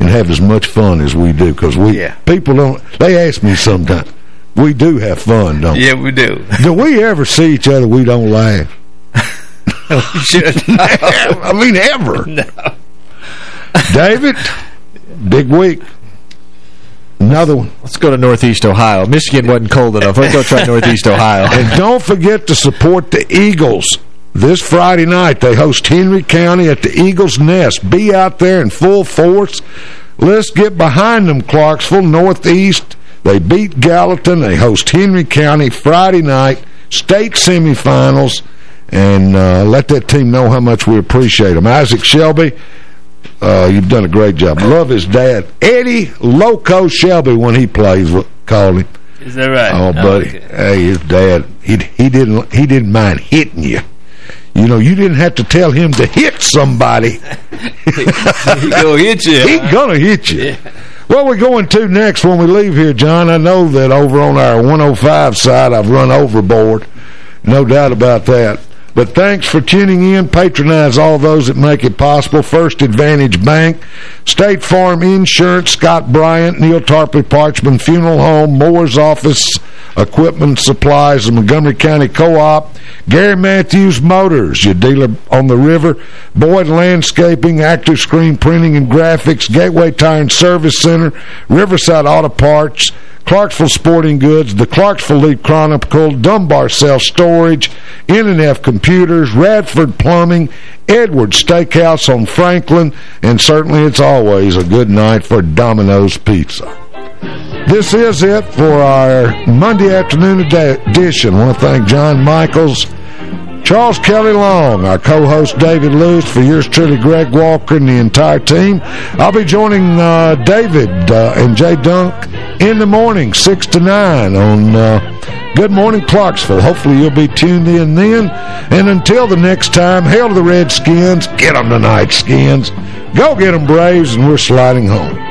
and have as much fun as we do. Because we people don't. They ask me sometimes. We do have fun, don't we? Yeah, we do. Do we ever see each other? We don't laugh. I mean, ever. No David, big week. Another one. Let's go to Northeast Ohio. Michigan wasn't cold enough. Let's go try Northeast Ohio. And don't forget to support the Eagles. This Friday night, they host Henry County at the Eagles Nest. Be out there in full force. Let's get behind them, Clarksville, Northeast. They beat Gallatin. They host Henry County Friday night, state semifinals, and uh, let that team know how much we appreciate them. Isaac Shelby, uh, you've done a great job. Love his dad. Eddie Loco Shelby, when he plays, called him. Is that right? Oh, buddy. Okay. Hey, his dad, he he didn't he didn't mind hitting you. You know, you didn't have to tell him to hit somebody. he gonna hit you. He gonna hit you. What we going to next when we leave here, John? I know that over on our 105 side, I've run overboard. No doubt about that. But thanks for tuning in. Patronize all those that make it possible. First Advantage Bank, State Farm Insurance, Scott Bryant, Neal Tarpley Parchman Funeral Home, Moore's Office, Equipment Supplies, the Montgomery County Co-op, Gary Matthews Motors, your dealer on the river, Boyd Landscaping, Active Screen Printing and Graphics, Gateway Tire and Service Center, Riverside Auto Parts, Clarksville Sporting Goods, the Clarksville Leaf Chronicle, Dunbar Self Storage, N&F Computers, Radford Plumbing, Edwards Steakhouse on Franklin, and certainly it's always a good night for Domino's Pizza. This is it for our Monday afternoon edi- edition. I want to thank John Michaels, Charles Kelly Long, our co-host David Lewis, for yours truly, Greg Walker, and the entire team. I'll be joining uh, David uh, and Jay Dunk in the morning, 6 to 9 on uh, Good Morning Clarksville. Hopefully you'll be tuned in then. And until the next time, hail to the Redskins. Get them tonight, Skins. Go get them, Braves, and we're sliding home.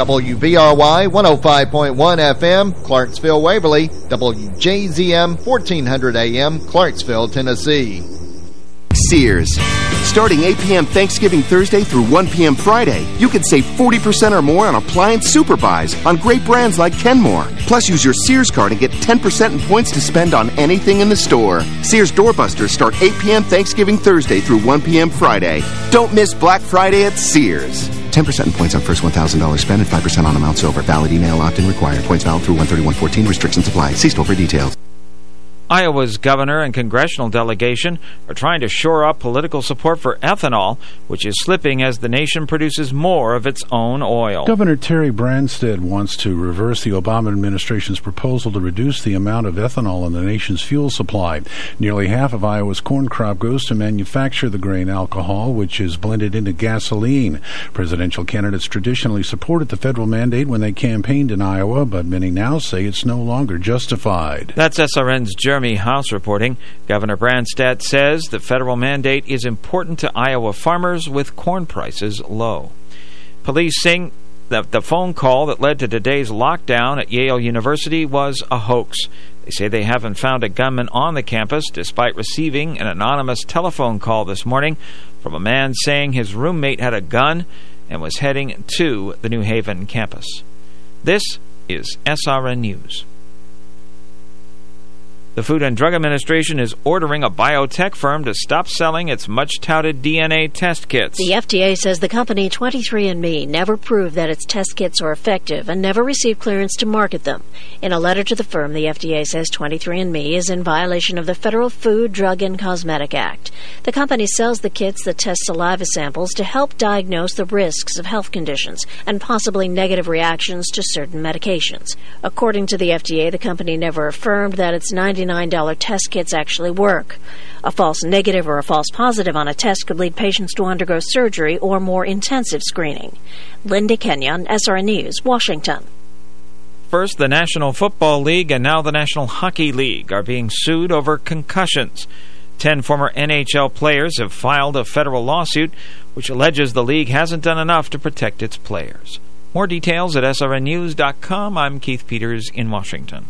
WVRY 105.1 FM, Clarksville, Waverly, WJZM 1400 AM, Clarksville, Tennessee. Sears. Starting 8 p.m. Thanksgiving Thursday through 1 p.m. Friday, you can save 40% or more on appliance super buys on great brands like Kenmore. Plus, use your Sears card and get 10% in points to spend on anything in the store. Sears doorbusters start 8 p.m. Thanksgiving Thursday through 1 p.m. Friday. Don't miss Black Friday at Sears. 10% in points on first $1,000 spend and 5% on amounts over. Valid email opt-in required. Points valid through 131.14. Restrictions apply. See store for details. Iowa's governor and congressional delegation are trying to shore up political support for ethanol, which is slipping as the nation produces more of its own oil. Governor Terry Branstad wants to reverse the Obama administration's proposal to reduce the amount of ethanol in the nation's fuel supply. Nearly half of Iowa's corn crop goes to manufacture the grain alcohol, which is blended into gasoline. Presidential candidates traditionally supported the federal mandate when they campaigned in Iowa, but many now say it's no longer justified. That's SRN's Jeremy House reporting. Governor Branstad says the federal mandate is important to Iowa farmers with corn prices low. Police saying that the phone call that led to today's lockdown at Yale University was a hoax. They say they haven't found a gunman on the campus despite receiving an anonymous telephone call this morning from a man saying his roommate had a gun and was heading to the New Haven campus. This is SRN News. The Food and Drug Administration is ordering a biotech firm to stop selling its much-touted DNA test kits. The FDA says the company 23andMe never proved that its test kits are effective and never received clearance to market them. In a letter to the firm, the FDA says 23andMe is in violation of the Federal Food, Drug, and Cosmetic Act. The company sells the kits that test saliva samples to help diagnose the risks of health conditions and possibly negative reactions to certain medications. According to the FDA, the company never affirmed that its 90 $99 test kits actually work. A false negative or a false positive on a test could lead patients to undergo surgery or more intensive screening. Linda Kenyon, SRN News, Washington. First, the National Football League and now the National Hockey League are being sued over concussions. Ten former NHL players have filed a federal lawsuit which alleges the league hasn't done enough to protect its players. More details at srnnews.com. I'm Keith Peters in Washington.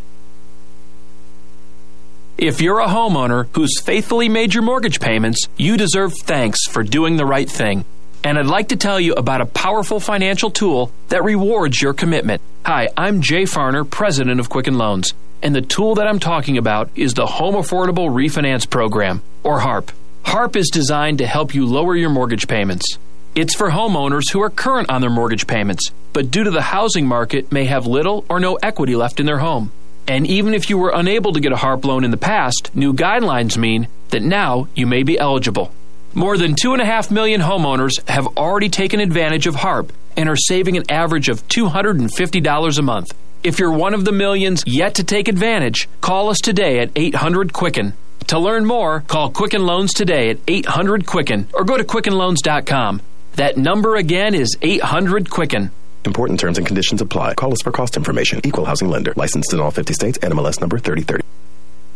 If you're a homeowner who's faithfully made your mortgage payments, you deserve thanks for doing the right thing. And I'd like to tell you about a powerful financial tool that rewards your commitment. Hi, I'm Jay Farner, president of Quicken Loans. And the tool that I'm talking about is the Home Affordable Refinance Program, or HARP. HARP is designed to help you lower your mortgage payments. It's for homeowners who are current on their mortgage payments, but due to the housing market may have little or no equity left in their home. And even if you were unable to get a HARP loan in the past, new guidelines mean that now you may be eligible. More than 2.5 million homeowners have already taken advantage of HARP and are saving an average of $250 a month. If you're one of the millions yet to take advantage, call us today at 800 Quicken. To learn more, call Quicken Loans today at 800 Quicken or go to QuickenLoans.com. That number again is 800 Quicken. Important terms and conditions apply. Call us for cost information. Equal housing lender. Licensed in all 50 states. NMLS number 3030.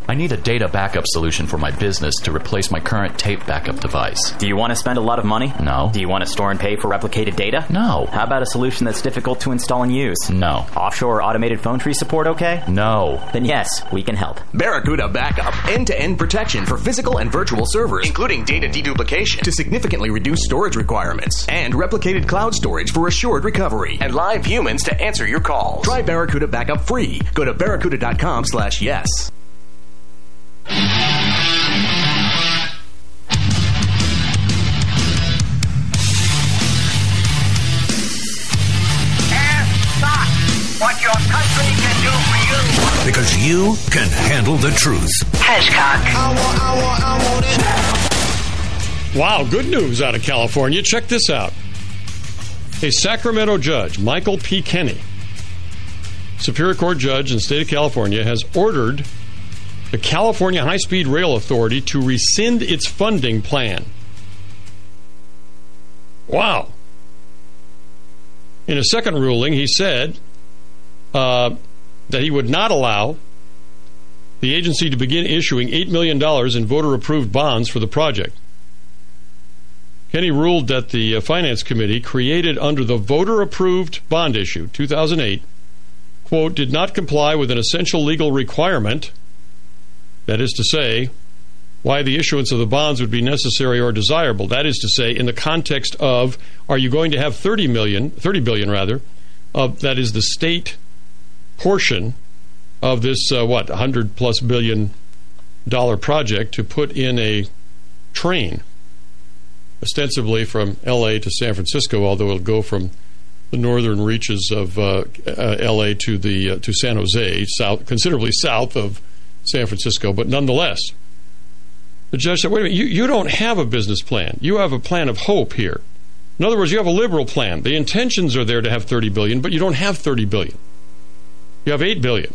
I need a data backup solution for my business to replace my current tape backup device. Do you want to spend a lot of money? No. Do you want to store and pay for replicated data? No. How about a solution that's difficult to install and use? No. Offshore automated phone tree support okay? No. Then yes, we can help. Barracuda Backup. End-to-end protection for physical and virtual servers, including data deduplication to significantly reduce storage requirements, and replicated cloud storage for assured recovery, and live humans to answer your calls. Try Barracuda Backup free. Go to barracuda.com slash yes. What your country can do for you. Because you can handle the truth. Wow, good news out of California. Check this out. A Sacramento judge, Michael P. Kenny, Superior Court judge in the state of California, has ordered the California High Speed Rail Authority to rescind its funding plan. Wow. In a second ruling, he said uh, that he would not allow the agency to begin issuing $8 million in voter approved bonds for the project. Kenny ruled that the uh, Finance Committee, created under the voter approved bond issue 2008, quote, did not comply with an essential legal requirement, that is to say, why the issuance of the bonds would be necessary or desirable. That is to say, in the context of, are you going to have 30 million, 30 billion rather, of that is the state portion of this, uh, what, 100 plus billion dollar project to put in a train, ostensibly from L.A. to San Francisco, although it'll go from the northern reaches of uh, uh, L.A. to the uh, to San Jose, south, considerably south of San Francisco, but nonetheless. The judge said, wait a minute, you, you don't have a business plan. You have a plan of hope here. In other words, you have a liberal plan. The intentions are there to have 30 billion, but you don't have 30 billion. You have 8 billion.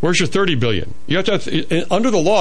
Where's your 30 billion? You have to have, under the law,